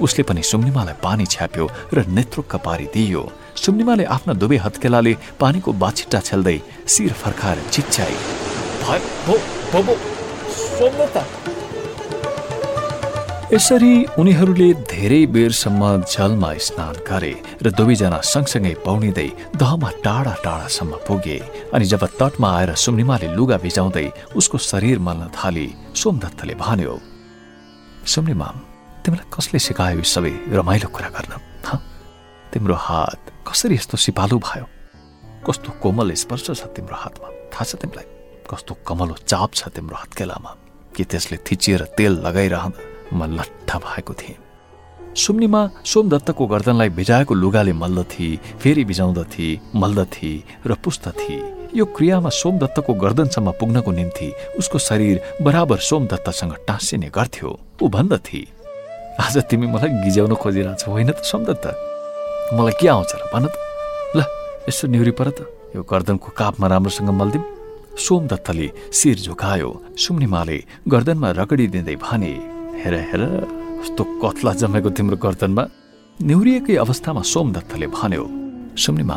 उसले पनि सुम्निमालाई पानी छ्याप्यो र नेतृक्क पारिदियो सुम्निमाले आफ्ना दुवै हत्केलाले पानीको बाछिट्टा छेल्दै शिर फर्काएर चिच्याई यसरी उनीहरूले धेरै बेरसम्म जलमा स्नान गरे र दुवैजना सँगसँगै पौडिँदै दहमा टाढा टाढासम्म पुगे अनि जब तटमा आएर सुम्निमाले लुगा भिजाउँदै उसको शरीर मल्न थाली सोमदत्तले भन्यो सुम्निमा तिमीलाई कसले सिकायो सबै रमाइलो कुरा गर्न तिम्रो हात कसरी यस्तो सिपालु भयो? कस्तो कोमल स्पर्श छ तिम्रो हातमा? थाहा छ तिमीलाई? कस्तो कमलो चाप छ तिम्रो हत्केलामा? कि त्यसले थिचिएर तेल लगाइरहँदा म लट्ठा भएको थिएँ। सुम्नीमा सोमदत्तको गर्दनलाई भिजाएको लुगाले मल्दथे फेरि भिजाउँदथे मल्दथे र पुस्दथे यो क्रियामा सोमदत्तको गर्दनसम्म पुग्नको निम्ति उसको शरीर बराबर सोमदत्तसँग टाँसिने गर्थ्यो। ऊ भन्दथे आज तिमी मलाई गिजाउन खोजिरहेछौ होइन त सोमदत्त मलाई के आउँछ र भन त। ल यसो निहुरी पर त। यो गर्दनको कापमा राम्रोसँग मल्दिम। सोमदत्तले शिर झुकायो। सुम्निमाले गर्दनमा रगडिदिँदै भने हेर हेर कस्तो कत्ला जमेको तिम्रो गर्दनमा निहुरिएकै अवस्थामा सोमदत्तले भन्यो सुम्निमा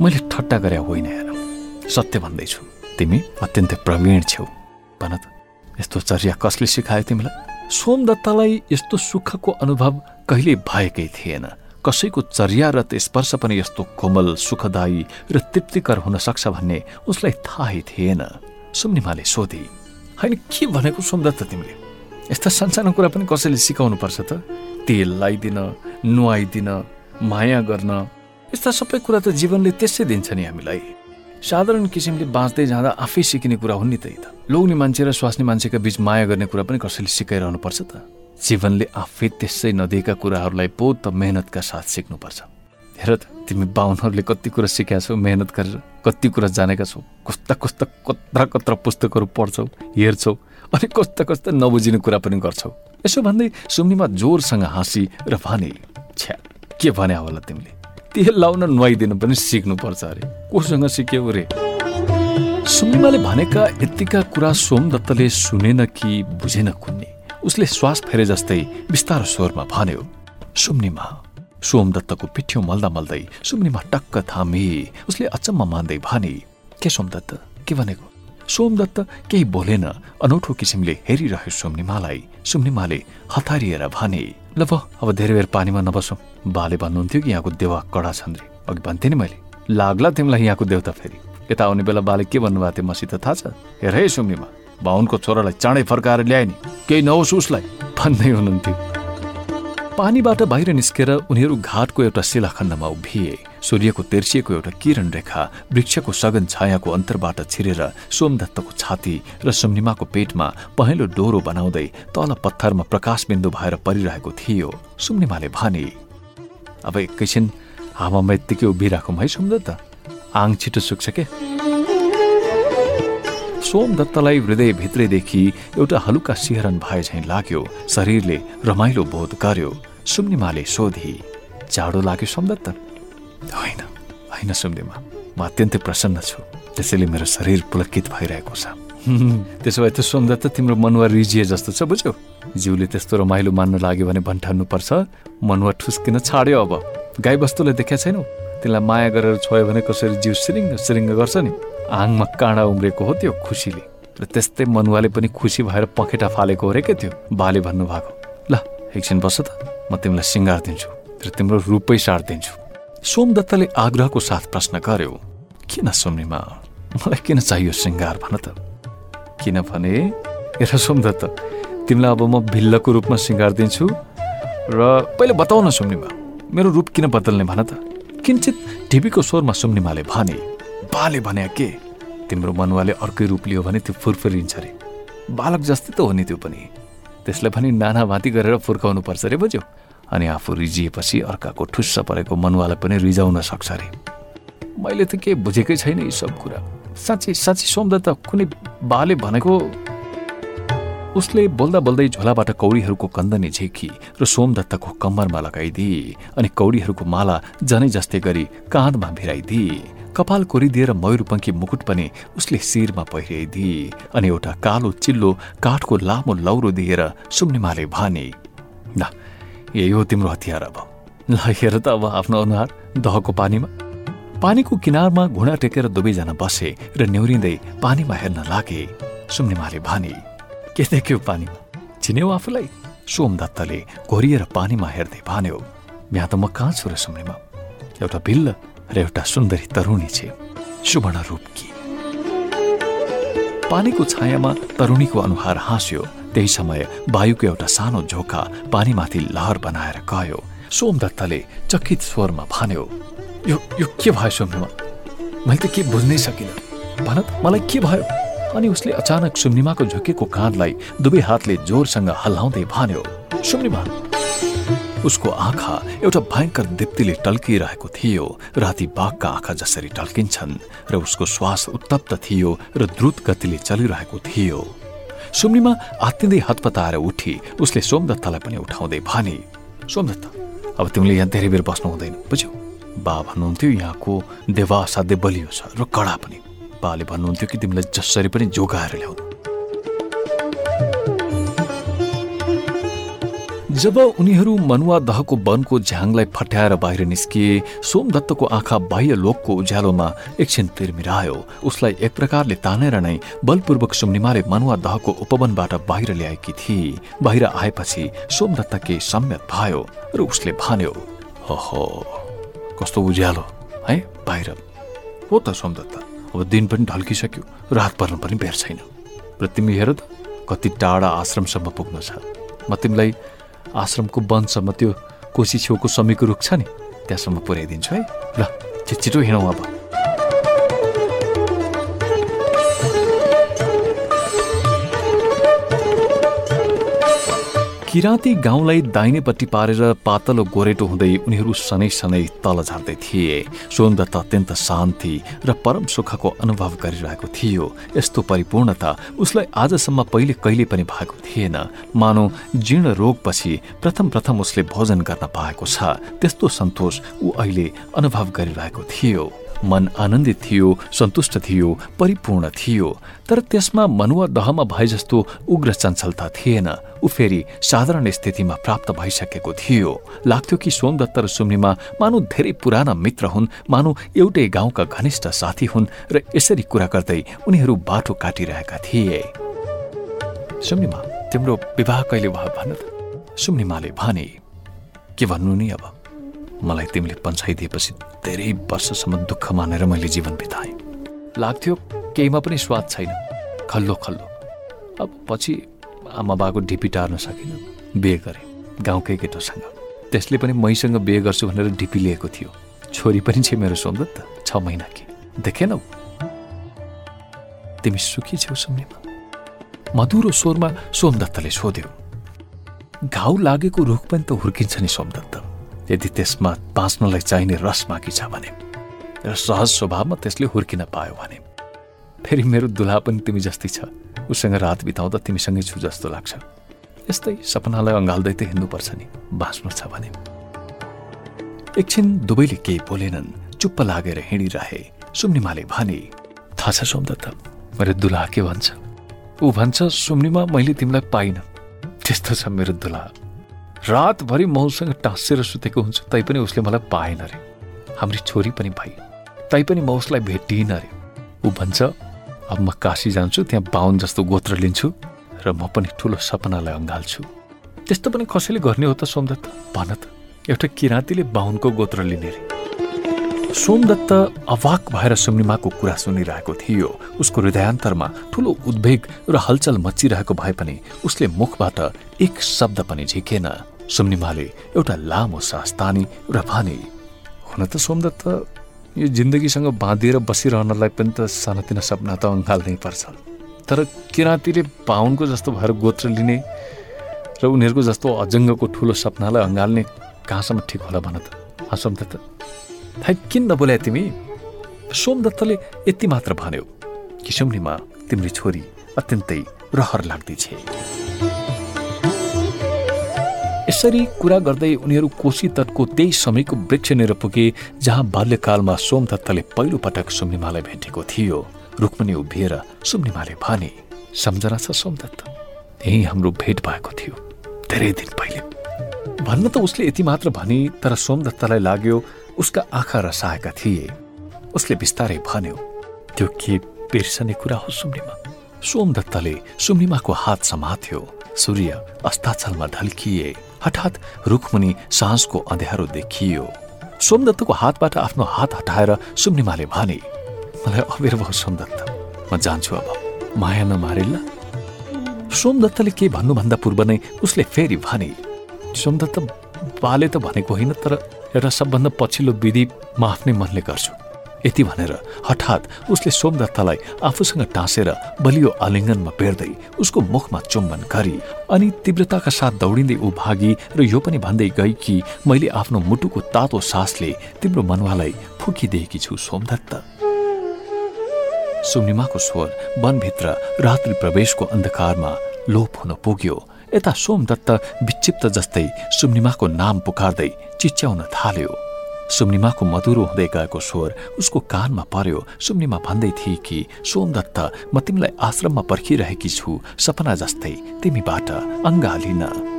मैले ठट्टा गरे होइन हेर। सत्य भन्दैछु तिमी अत्यन्तै प्रवीण छेउ। भन त यस्तो चर्या कसले सिकायो तिमीलाई? सोमदत्तलाई यस्तो सुखको अनुभव कहिले भएकै थिएन। कसैको चर्यारत स्पर्श पनि यस्तो कोमल सुखदायी र तृप्तिकर हुन सक्छ भन्ने उसलाई थाहै थिएन। सुम्निमाले सोधे होइन के भनेको सोमदत्त तिमीले? यस्ता सानसानो कुरा पनि कसैले सिकाउनु पर्छ त? तेल लगाइदिन नुहाइदिन माया गर्न। यस्ता सबै कुरा त जीवनले त्यसै दिन्छ नि हामीलाई। साधारण किसिमले बाँच्दै जाँदा आफै सिकिने कुरा हुन् नि त। लोग्ने मान्छे र स्वास्नी मान्छेका बीच माया गर्ने कुरा पनि कसैले सिकाइरहनु पर्छ त? जीवनले आफै त्यसै नदिएका कुराहरूलाई पो त मेहनतका साथ सिक्नुपर्छ। हेर त तिमी बाहुनहरूले कति कुरा सिकाएको छौ मेहनत गरेर कति कुरा जानेका छौ। कस्ता कस्ता कत्रा कत्रा पुस्तकहरू पढ्छौ हेर्छौ। अनि कस्ता कस्ता नबुझिने कुरा पनि गर्छौ। यसो भन्दै सुम्नीमा जोरसँग हाँसी र भने छ्या के भने होला तिमीले? तेल लाउन नुहाइदिनु पनि सिक्नुपर्छ अरे। कोसँग सिक्यौ रे? सुम्निमाले भनेका यत्तिका कुरा सोमदत्तले सुनेन कि बुझेन कुन्ने। उसले श्वास फेरे जस्तै बिस्तारो स्वरमा भन्यो सुम्निमा सोमदत्तको पिठ्यौ मल्दा मल्दै सुम्निमा टक्क थामी। उसले अचम्म मान्दै भने के सोमदत्त के भनेको? सोमदत्त केही बोलेन। अनौठो किसिमले हेरिरह्यो सुम्निमालाई। सुम्निमाले हतारिएर भने ल भ अब धेरै बेर पानीमा नबसौँ। बाले भन्नुहुन्थ्यो कि यहाँको देवा कडा छन् रे। अघि भन्थेँ नि मैले लाग्ला तिमीलाई यहाँको देउता फेरि। यता आउने बेला बाले के भन्नुभएको थियो मसित थाहा छ? हेर है सुम्निमा बाहुनको छोरालाई चाँडै फर्काएर ल्याए नि। केही नहोस् उसलाई भन्दै हुनुहुन्थ्यो। पानीबाट बाहिर निस्केर उनीहरू घाटको एउटा शिलाखण्डमा उभिए। सूर्यको तेर्सिएको एउटा किरण रेखा वृक्षको सघन छायाको अन्तरबाट छिरेर सोमदत्तको छाती र सुम्निमाको पेटमा पहेँलो डोरो बनाउँदै तल पत्थरमा प्रकाश बिन्दु भएर परिरहेको थियो। सुम्निमाले भने अब एकैछिन हावामा यत्तिकै उभिराखौँ है सोमदत्त आङ छिटो सुक्छ के? सोमदत्तलाई हृदयभित्रैदेखि एउटा हलुका सिहरन भए झैँ लाग्यो। शरीरले रमाइलो बोध गर्यो। सुम्निमाले सोधी जाडो लाग्यो सोमदत्त होइन होइन सुम्निमा म अत्यन्तै प्रसन्न छु। त्यसैले मेरो शरीर पुलकित भइरहेको छ। त्यसो भए त सोमदत्त तिम्रो मनुवा रिजिए जस्तो छ बुझ्यौ? जिउले त्यस्तो रमाइलो मान्न लाग्यो भने भन्ठान्नुपर्छ मनुवा ठुस्किन छाड्यो अब। गाई बस्तुलाई देखाएको छैनौ? त्यसलाई माया गरेर छोयो भने कसरी जिउ सिरिङ्ग सिरिङ्ग गर्छ नि। आङमा काँडा उम्रेको हो त्यो खुसीले। र त्यस्तै मनुवाले पनि खुसी भएर पखेटा फालेको हो रे के त्यो? बाले भन्नुभएको। ल एकछिन बस त। म तिमीलाई सिङ्गार दिन्छु। र तिम्रो रूपै सारिदिन्छु सोमदत्तले आग्रहको साथ प्रश्न गर्यो किन सोमनीमा? मलाई किन चाहियो सिङ्गार भन त? किनभने हेर सोमदत्त तिमीलाई अब म भिल्लको रूपमा सिङ्गार दिन्छु र पहिला बताउ न सुम्निमा मेरो रूप किन बदल्ने भन त? किन्चित ढिबीको स्वरमा सुम्निमाले भने बाले भने के? तिम्रो मनुवाले अर्कै रूप लियो भने त्यो फुरफुरिन्छ अरे बालक जस्तै त हो नि त्यो पनि। त्यसलाई पनि नाना भाँती गरेर फुर्काउनु पर्छ अरे बुझ्यो? अनि आफू रिजिएपछि अर्काको ठुस्स परेको मनुवालाई पनि रिजाउन सक्छ अरे। मैले त के बुझेकै छैन यी सब कुरा। साँच्ची साँच्ची सोम्दा त कुनै बाले भनेको उसले बोल्दा बोल्दै झोलाबाट कौडीहरूको कन्दनी झेकी र सोमदत्तको कम्मरमा लगाइदिए अनि कौडीहरूको माला जनै जस्तै गरी काँधमा भिराइदिए कपाल कोरिदिएर मयूरपङ्खी मुकुट पनि उसले शिरमा पहिराइदिए अनि एउटा कालो चिल्लो काठको लामो लौरो दिएर सुम्निमाले भने ल यही हो तिम्रो हतियार अब। ल हेर त अब आफ्नो अनुहार दहको पानीमा। पानीको किनारमा घुँडा टेकेर दुवैजना बसे र न्यौरिँदै पानीमा हेर्न लागे सुम्निमाले भने के देख्यो पानीमा? चिन्यौ आफूलाई? सोमदत्तले घोरिएर पानीमा हेर्दै भन्यो यहाँ त म कहाँ छु र सुम्निमा? एउटा भिल्ल र एउटा सुन्दरी तरुणी छे सुवर्ण रूपकी पानीको छायामा तरुणीको अनुहार हाँस्यो त्यही समय वायुको एउटा सानो झोका पानीमाथि लहर बनाएर गयो। सोमदत्तले चकित स्वरमा भन्यो यो यो के भयो सुम्निमा? मैले त के बुझ्नै सकिनँ। भन त मलाई के भयो? अनि उसले अचानक सुम्निमाको झुकेको काँधलाई दुवै हातले जोरसँग हल्लाउँदै भन्यो सुम्निमा उसको आँखा एउटा भयङ्कर दीप्तिले टल्किरहेको थियो। राति बाघका आँखा जसरी टल्किन्छन् र उसको श्वास उत्तप्त थियो र द्रुत गतिले चलिरहेको थियो। सुम्निमा आत्तिँदै हतपताएर उठी। उसले सोमदत्तलाई पनि उठाउँदै भने सोमदत्त अब तिमीले यहाँ धेरै बेर बस्नु हुँदैन बुझ्यौ? बा भन्नुहुन्थ्यो यहाँको देवा असाध्य बलियो छ र कडा पनि। बाले भन्नुहुन्थ्यो कि तिमीलाई जसरी पनि जोगाएर ल्याउनु। जब उनीहरू मनुवा दहको वनको झ्याङलाई फट्याएर बाहिर निस्किए सोमदत्तको आँखा बाह्य लोकको उज्यालोमा एकछिन तिर्मिरायो। उसलाई एक प्रकारले तानेर नै बलपूर्वक सुम्निमाले मनुवा दहको उपवनबाट बाहिर ल्याएकी थिए बाहिर आएपछि सोमदत्त के सम्यक भयो र उसले भन्यो हो कस्तो उज्यालो है बाहिर? हो त सोमदत्त अब दिन पनि ढल्किसक्यो रात पर्न पनि बेर छैन। र तिमी हेर त कति टाढा आश्रमसम्म पुग्न छ। म तिमीलाई आश्रमको वनसम्म त्यो कोसी छेउको समीको रुख छ नि त्यहाँसम्म पुर्याइदिन्छु है। ल छिटो हिँडौँ अब। किराँती गाउँलाई दाहिनेपट्टि पारेर पातलो गोरेटो हुँदै उनीहरू सनै सनै तल झार्दै थिए। सोमदत्त अत्यन्त शान्ति र परम सुखको अनुभव गरिरहेको थियो। यस्तो परिपूर्णता उसलाई आजसम्म पहिले कहिले पनि भएको थिएन। मानौ जीर्ण रोगपछि प्रथम प्रथम उसले भोजन गर्न पाएको छ। त्यस्तो सन्तोष ऊ अहिले अनुभव गरिरहेको थियो। मन आनन्दित थियो सन्तुष्ट थियो परिपूर्ण थियो। तर त्यसमा मनुवा दहमा भए जस्तो उग्र चञ्चलता थिएन। ऊ फेरि साधारण स्थितिमा प्राप्त भइसकेको थियो। लाग्थ्यो कि सोमदत्त र सुम्निमा मानु धेरै पुराना मित्र हुन् मानु एउटै गाउँका घनिष्ठ साथी हुन् र यसरी कुरा गर्दै उनीहरू बाटो काटिरहेका थिए। सुम्निमा तिम्रो विवाह कहिले भयो भन त? सुम्निमाले भने के भन्नु नि अब? मलाई तिमीले पन्छाइदिएपछि धेरै वर्षसम्म दुःख मानेर मैले जीवन बिताएँ। लाग्थ्यो केहीमा पनि स्वाद छैन। खल्लो खल्लो। अब पछि आमा बाको ढिपी टार्न सकिनँ बिहे गरेँ गाउँकै केटोसँग त्यसले पनि मैसँग बिहे गर्छु भनेर ढिपी लिएको थियो। छोरी पनि छ मेरो सोमदत्त छ महिना कि देखेनौ? तिमी सुखी छेउ सुन्नेमा मधुरो स्वरमा सोमदत्तले सोध्यो घाउ लागेको रुख पनि त हुर्किन्छ नि सोमदत्त? यदि त्यसमा बाँच्नलाई चाहिने रस बाँकी छ भने र सहज स्वभावमा त्यसले हुर्किन पायो भने फेरि मेरो दुला पनि तिमी जस्तै छ। उसँग रात बिताउँदा तिमीसँगै छु जस्तो लाग्छ। यस्तै सपनालाई अँगाल्दै त हिँड्नुपर्छ नि बाँच्नु छ भने। एकछिन दुवैले केही बोलेनन् चुप्प लागेर हिँडिरहे। सुम्निमाले भने थाहा छ सोमदत्त मेरो दुला के भन्छ? ऊ भन्छ सुम्निमा मैले तिमीलाई पाइनँ। त्यस्तो छ मेरो दुला रातभरि मौसँग टाँसेर सुतेको हुन्छु तैपनि उसले मलाई पाएन अरे हाम्री छोरी पनि भाइ। तैपनि म उसलाई भेटिन अरे ऊ भन्छ अब म काशी जान्छु त्यहाँ बाहुन जस्तो गोत्र लिन्छु र म पनि ठुलो सपनालाई अँगाल्छु। त्यस्तो पनि कसैले गर्ने हो त सोमदत्त? भन त। एउटा किराँतीले बाहुनको गोत्र लिने रे। सोमदत्त अवाक भएर सुम्निमाको कुरा सुनिरहेको थियो। उसको हृदयान्तरमा ठुलो उद्वेग र हलचल मचिरहेको भए पनि उसले मुखबाट एक शब्द पनि झिकेन। सुम्निमाले एउटा लामो सास तानी र भने। हुन त सोमदत्त यो जिन्दगीसँग बाँधिएर बसिरहनलाई पनि त सानातिना सपना त अँगाल्नै पर्छ तर किराँतीले पाहुनको जस्तो भएर गोत्र लिने र उनीहरूको जस्तो अजङ्गको ठुलो सपनालाई अँगाल्ने कहाँसम्म ठिक होला भन त? सोमदत्त। थाइ किन नबोल्या तिमी? सोमदत्तले यति मात्र भन्यो कि सुम्नीमा तिम्री छोरी अत्यन्तै रहर लाग्दै छे यसरी कुरा गर्दै उनीहरू कोशी तटको त्यही समयको वृक्षनिर पुगे जहाँ बाल्यकालमा सोमदत्तले पहिलो पटक सुम्निमालाई भेटेको थियो। रुक्मणी उभिएर सुम्निमाले भने सम्झना छ सोमदत्त यही हाम्रो भेट भएको थियो धेरै दिन पहिले। भन्न त उसले यति मात्र भनी तर सोमदत्तलाई लाग्यो उसका आँखा रसाएका थिए। उसले बिस्तारै भन्यो त्यो के बिर्सने कुरा हो सुम्निमा सोमदत्तले सुम्निमाको हात समाथ्यो सूर्य अस्ताचलमा ढल्किए। हठात रुखमुनि साँझको अँध्यारो देखियो। सोमदत्तको हातबाट आफ्नो हात हटाएर सुम्निमाले भने मलाई अबेर भयो सोमदत्त म जान्छु अब माया नमारिल्ला सोमदत्तले के भन्नुभन्दा पूर्व नै उसले फेरि भने सोमदत्त बाले त भनेको होइन तर एउटा सबभन्दा पछिल्लो विधि म आफ्नै मनले गर्छु। यति भनेर हठात उसले सोमदत्तलाई आफूसँग टाँसेर बलियो आलिङ्गनमा पेर्दै उसको मुखमा चुम्बन गरी अनि तीव्रताका साथ दौडिँदै ऊ भागी र यो पनि भन्दै गई कि मैले आफ्नो मुटुको तातो सासले तिम्रो मनवालाई फुकिदिएकी छु सोमदत्त। सुनिमाको स्वर वनभित्र रात्रि प्रवेशको अन्धकारमा लोप हुन पुग्यो। यता सोमदत्त विक्षिप्त जस्तै सुम्निमाको नाम पुकार्दै चिच्याउन थाल्यो। सुम्निमाको मधुरो हुँदै गएको स्वर उसको कानमा पर्यो। सुम्निमा भन्दै थिए कि सोमदत्त म तिमीलाई आश्रममा पर्खिरहेकी छु सपना जस्तै तिमीबाट अङ्गालिन।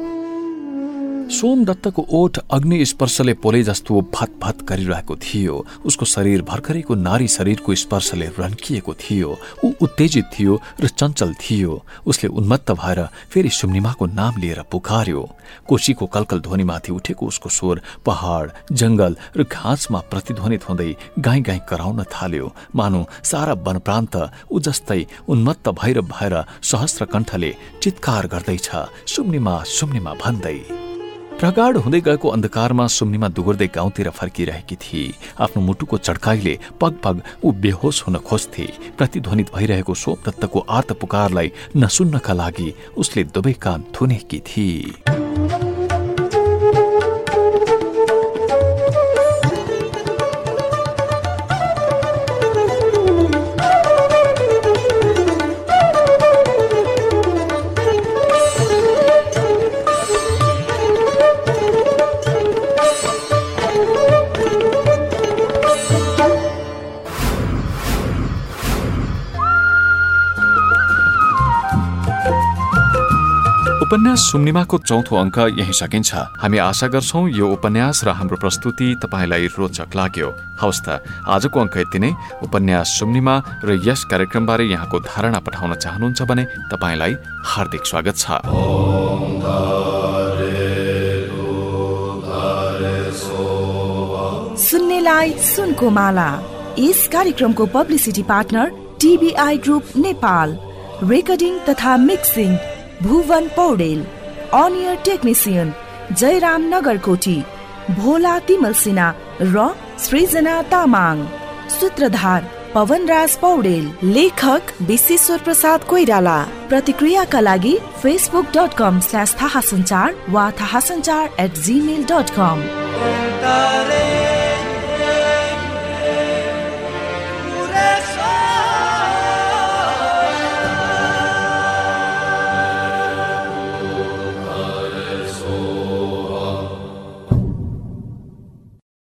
सोमदत्तको ओठ अग्नि स्पर्शले पोले जस्तो भत भत गरिरहेको थियो। उसको शरीर भर्खरैको नारी शरीरको स्पर्शले रन्किएको थियो। ऊ उत्तेजित थियो र चञ्चल थियो। उसले उन्मत्त भएर फेरि सुम्निमाको नाम लिएर पुकार्यो। कोशीको कलकल ध्वनिमाथि उठेको उसको स्वर पहाड जंगल र घाँसमा प्रतिध्वनित हुँदै गाई गाई कराउन थाल्यो। मानौ सारा वनप्रान्त ऊ जस्तै उन्मत्त भैर भएर सहस्र कण्ठले चितकार गर्दैछ। सुम्निमा सुम्निमा भन्दै। प्रगाड हुँदै गएको अन्धकारमा सुम्निमा दुगुर्दै गाउँतिर फर्किरहेकी थिए। आफ्नो मुटुको चड्काइले पग पग ऊ बेहोस हुन खोज्थे। प्रतिध्वनित भइरहेको सोपदत्तको आर्त पुकारलाई नसुन्नका लागि उसले दुवै कान थुनेकी थिए। उपन्यास सुम्निमाको चौथो अङ्क यही सकिन्छ। हामी आशा गर्छौ यो उपन्यास र हाम्रो प्रस्तुति तपाईँलाई रोचक लाग्यो। हवस् त आजको अङ्क यति नै। उपन्यास सुम्निमा र यस कार्यक्रमबारे यहाँको धारणा पठाउन चाहनुहुन्छ भने तपाईँलाई हार्दिक स्वागत छ। सुन्नेलाई सुनको माला। यस कार्यक्रमको publicity partner TBI group Nepal. Recording तथा मिक्सिङ भुवन पौडेल अनियर टेक्निसियन जयराम नगरकोटी भोला तिमल सिन्हा र सृजना तामाङ। सूत्रधार पवनराज पौडेल लेखक विश्वेश्वर प्रसाद कोइराला। प्रतिक्रियाका लागि फेसबुक डट कम स्ल्यास थाहा सञ्चार वा थाहा सञ्चार एट जिमेल डट कम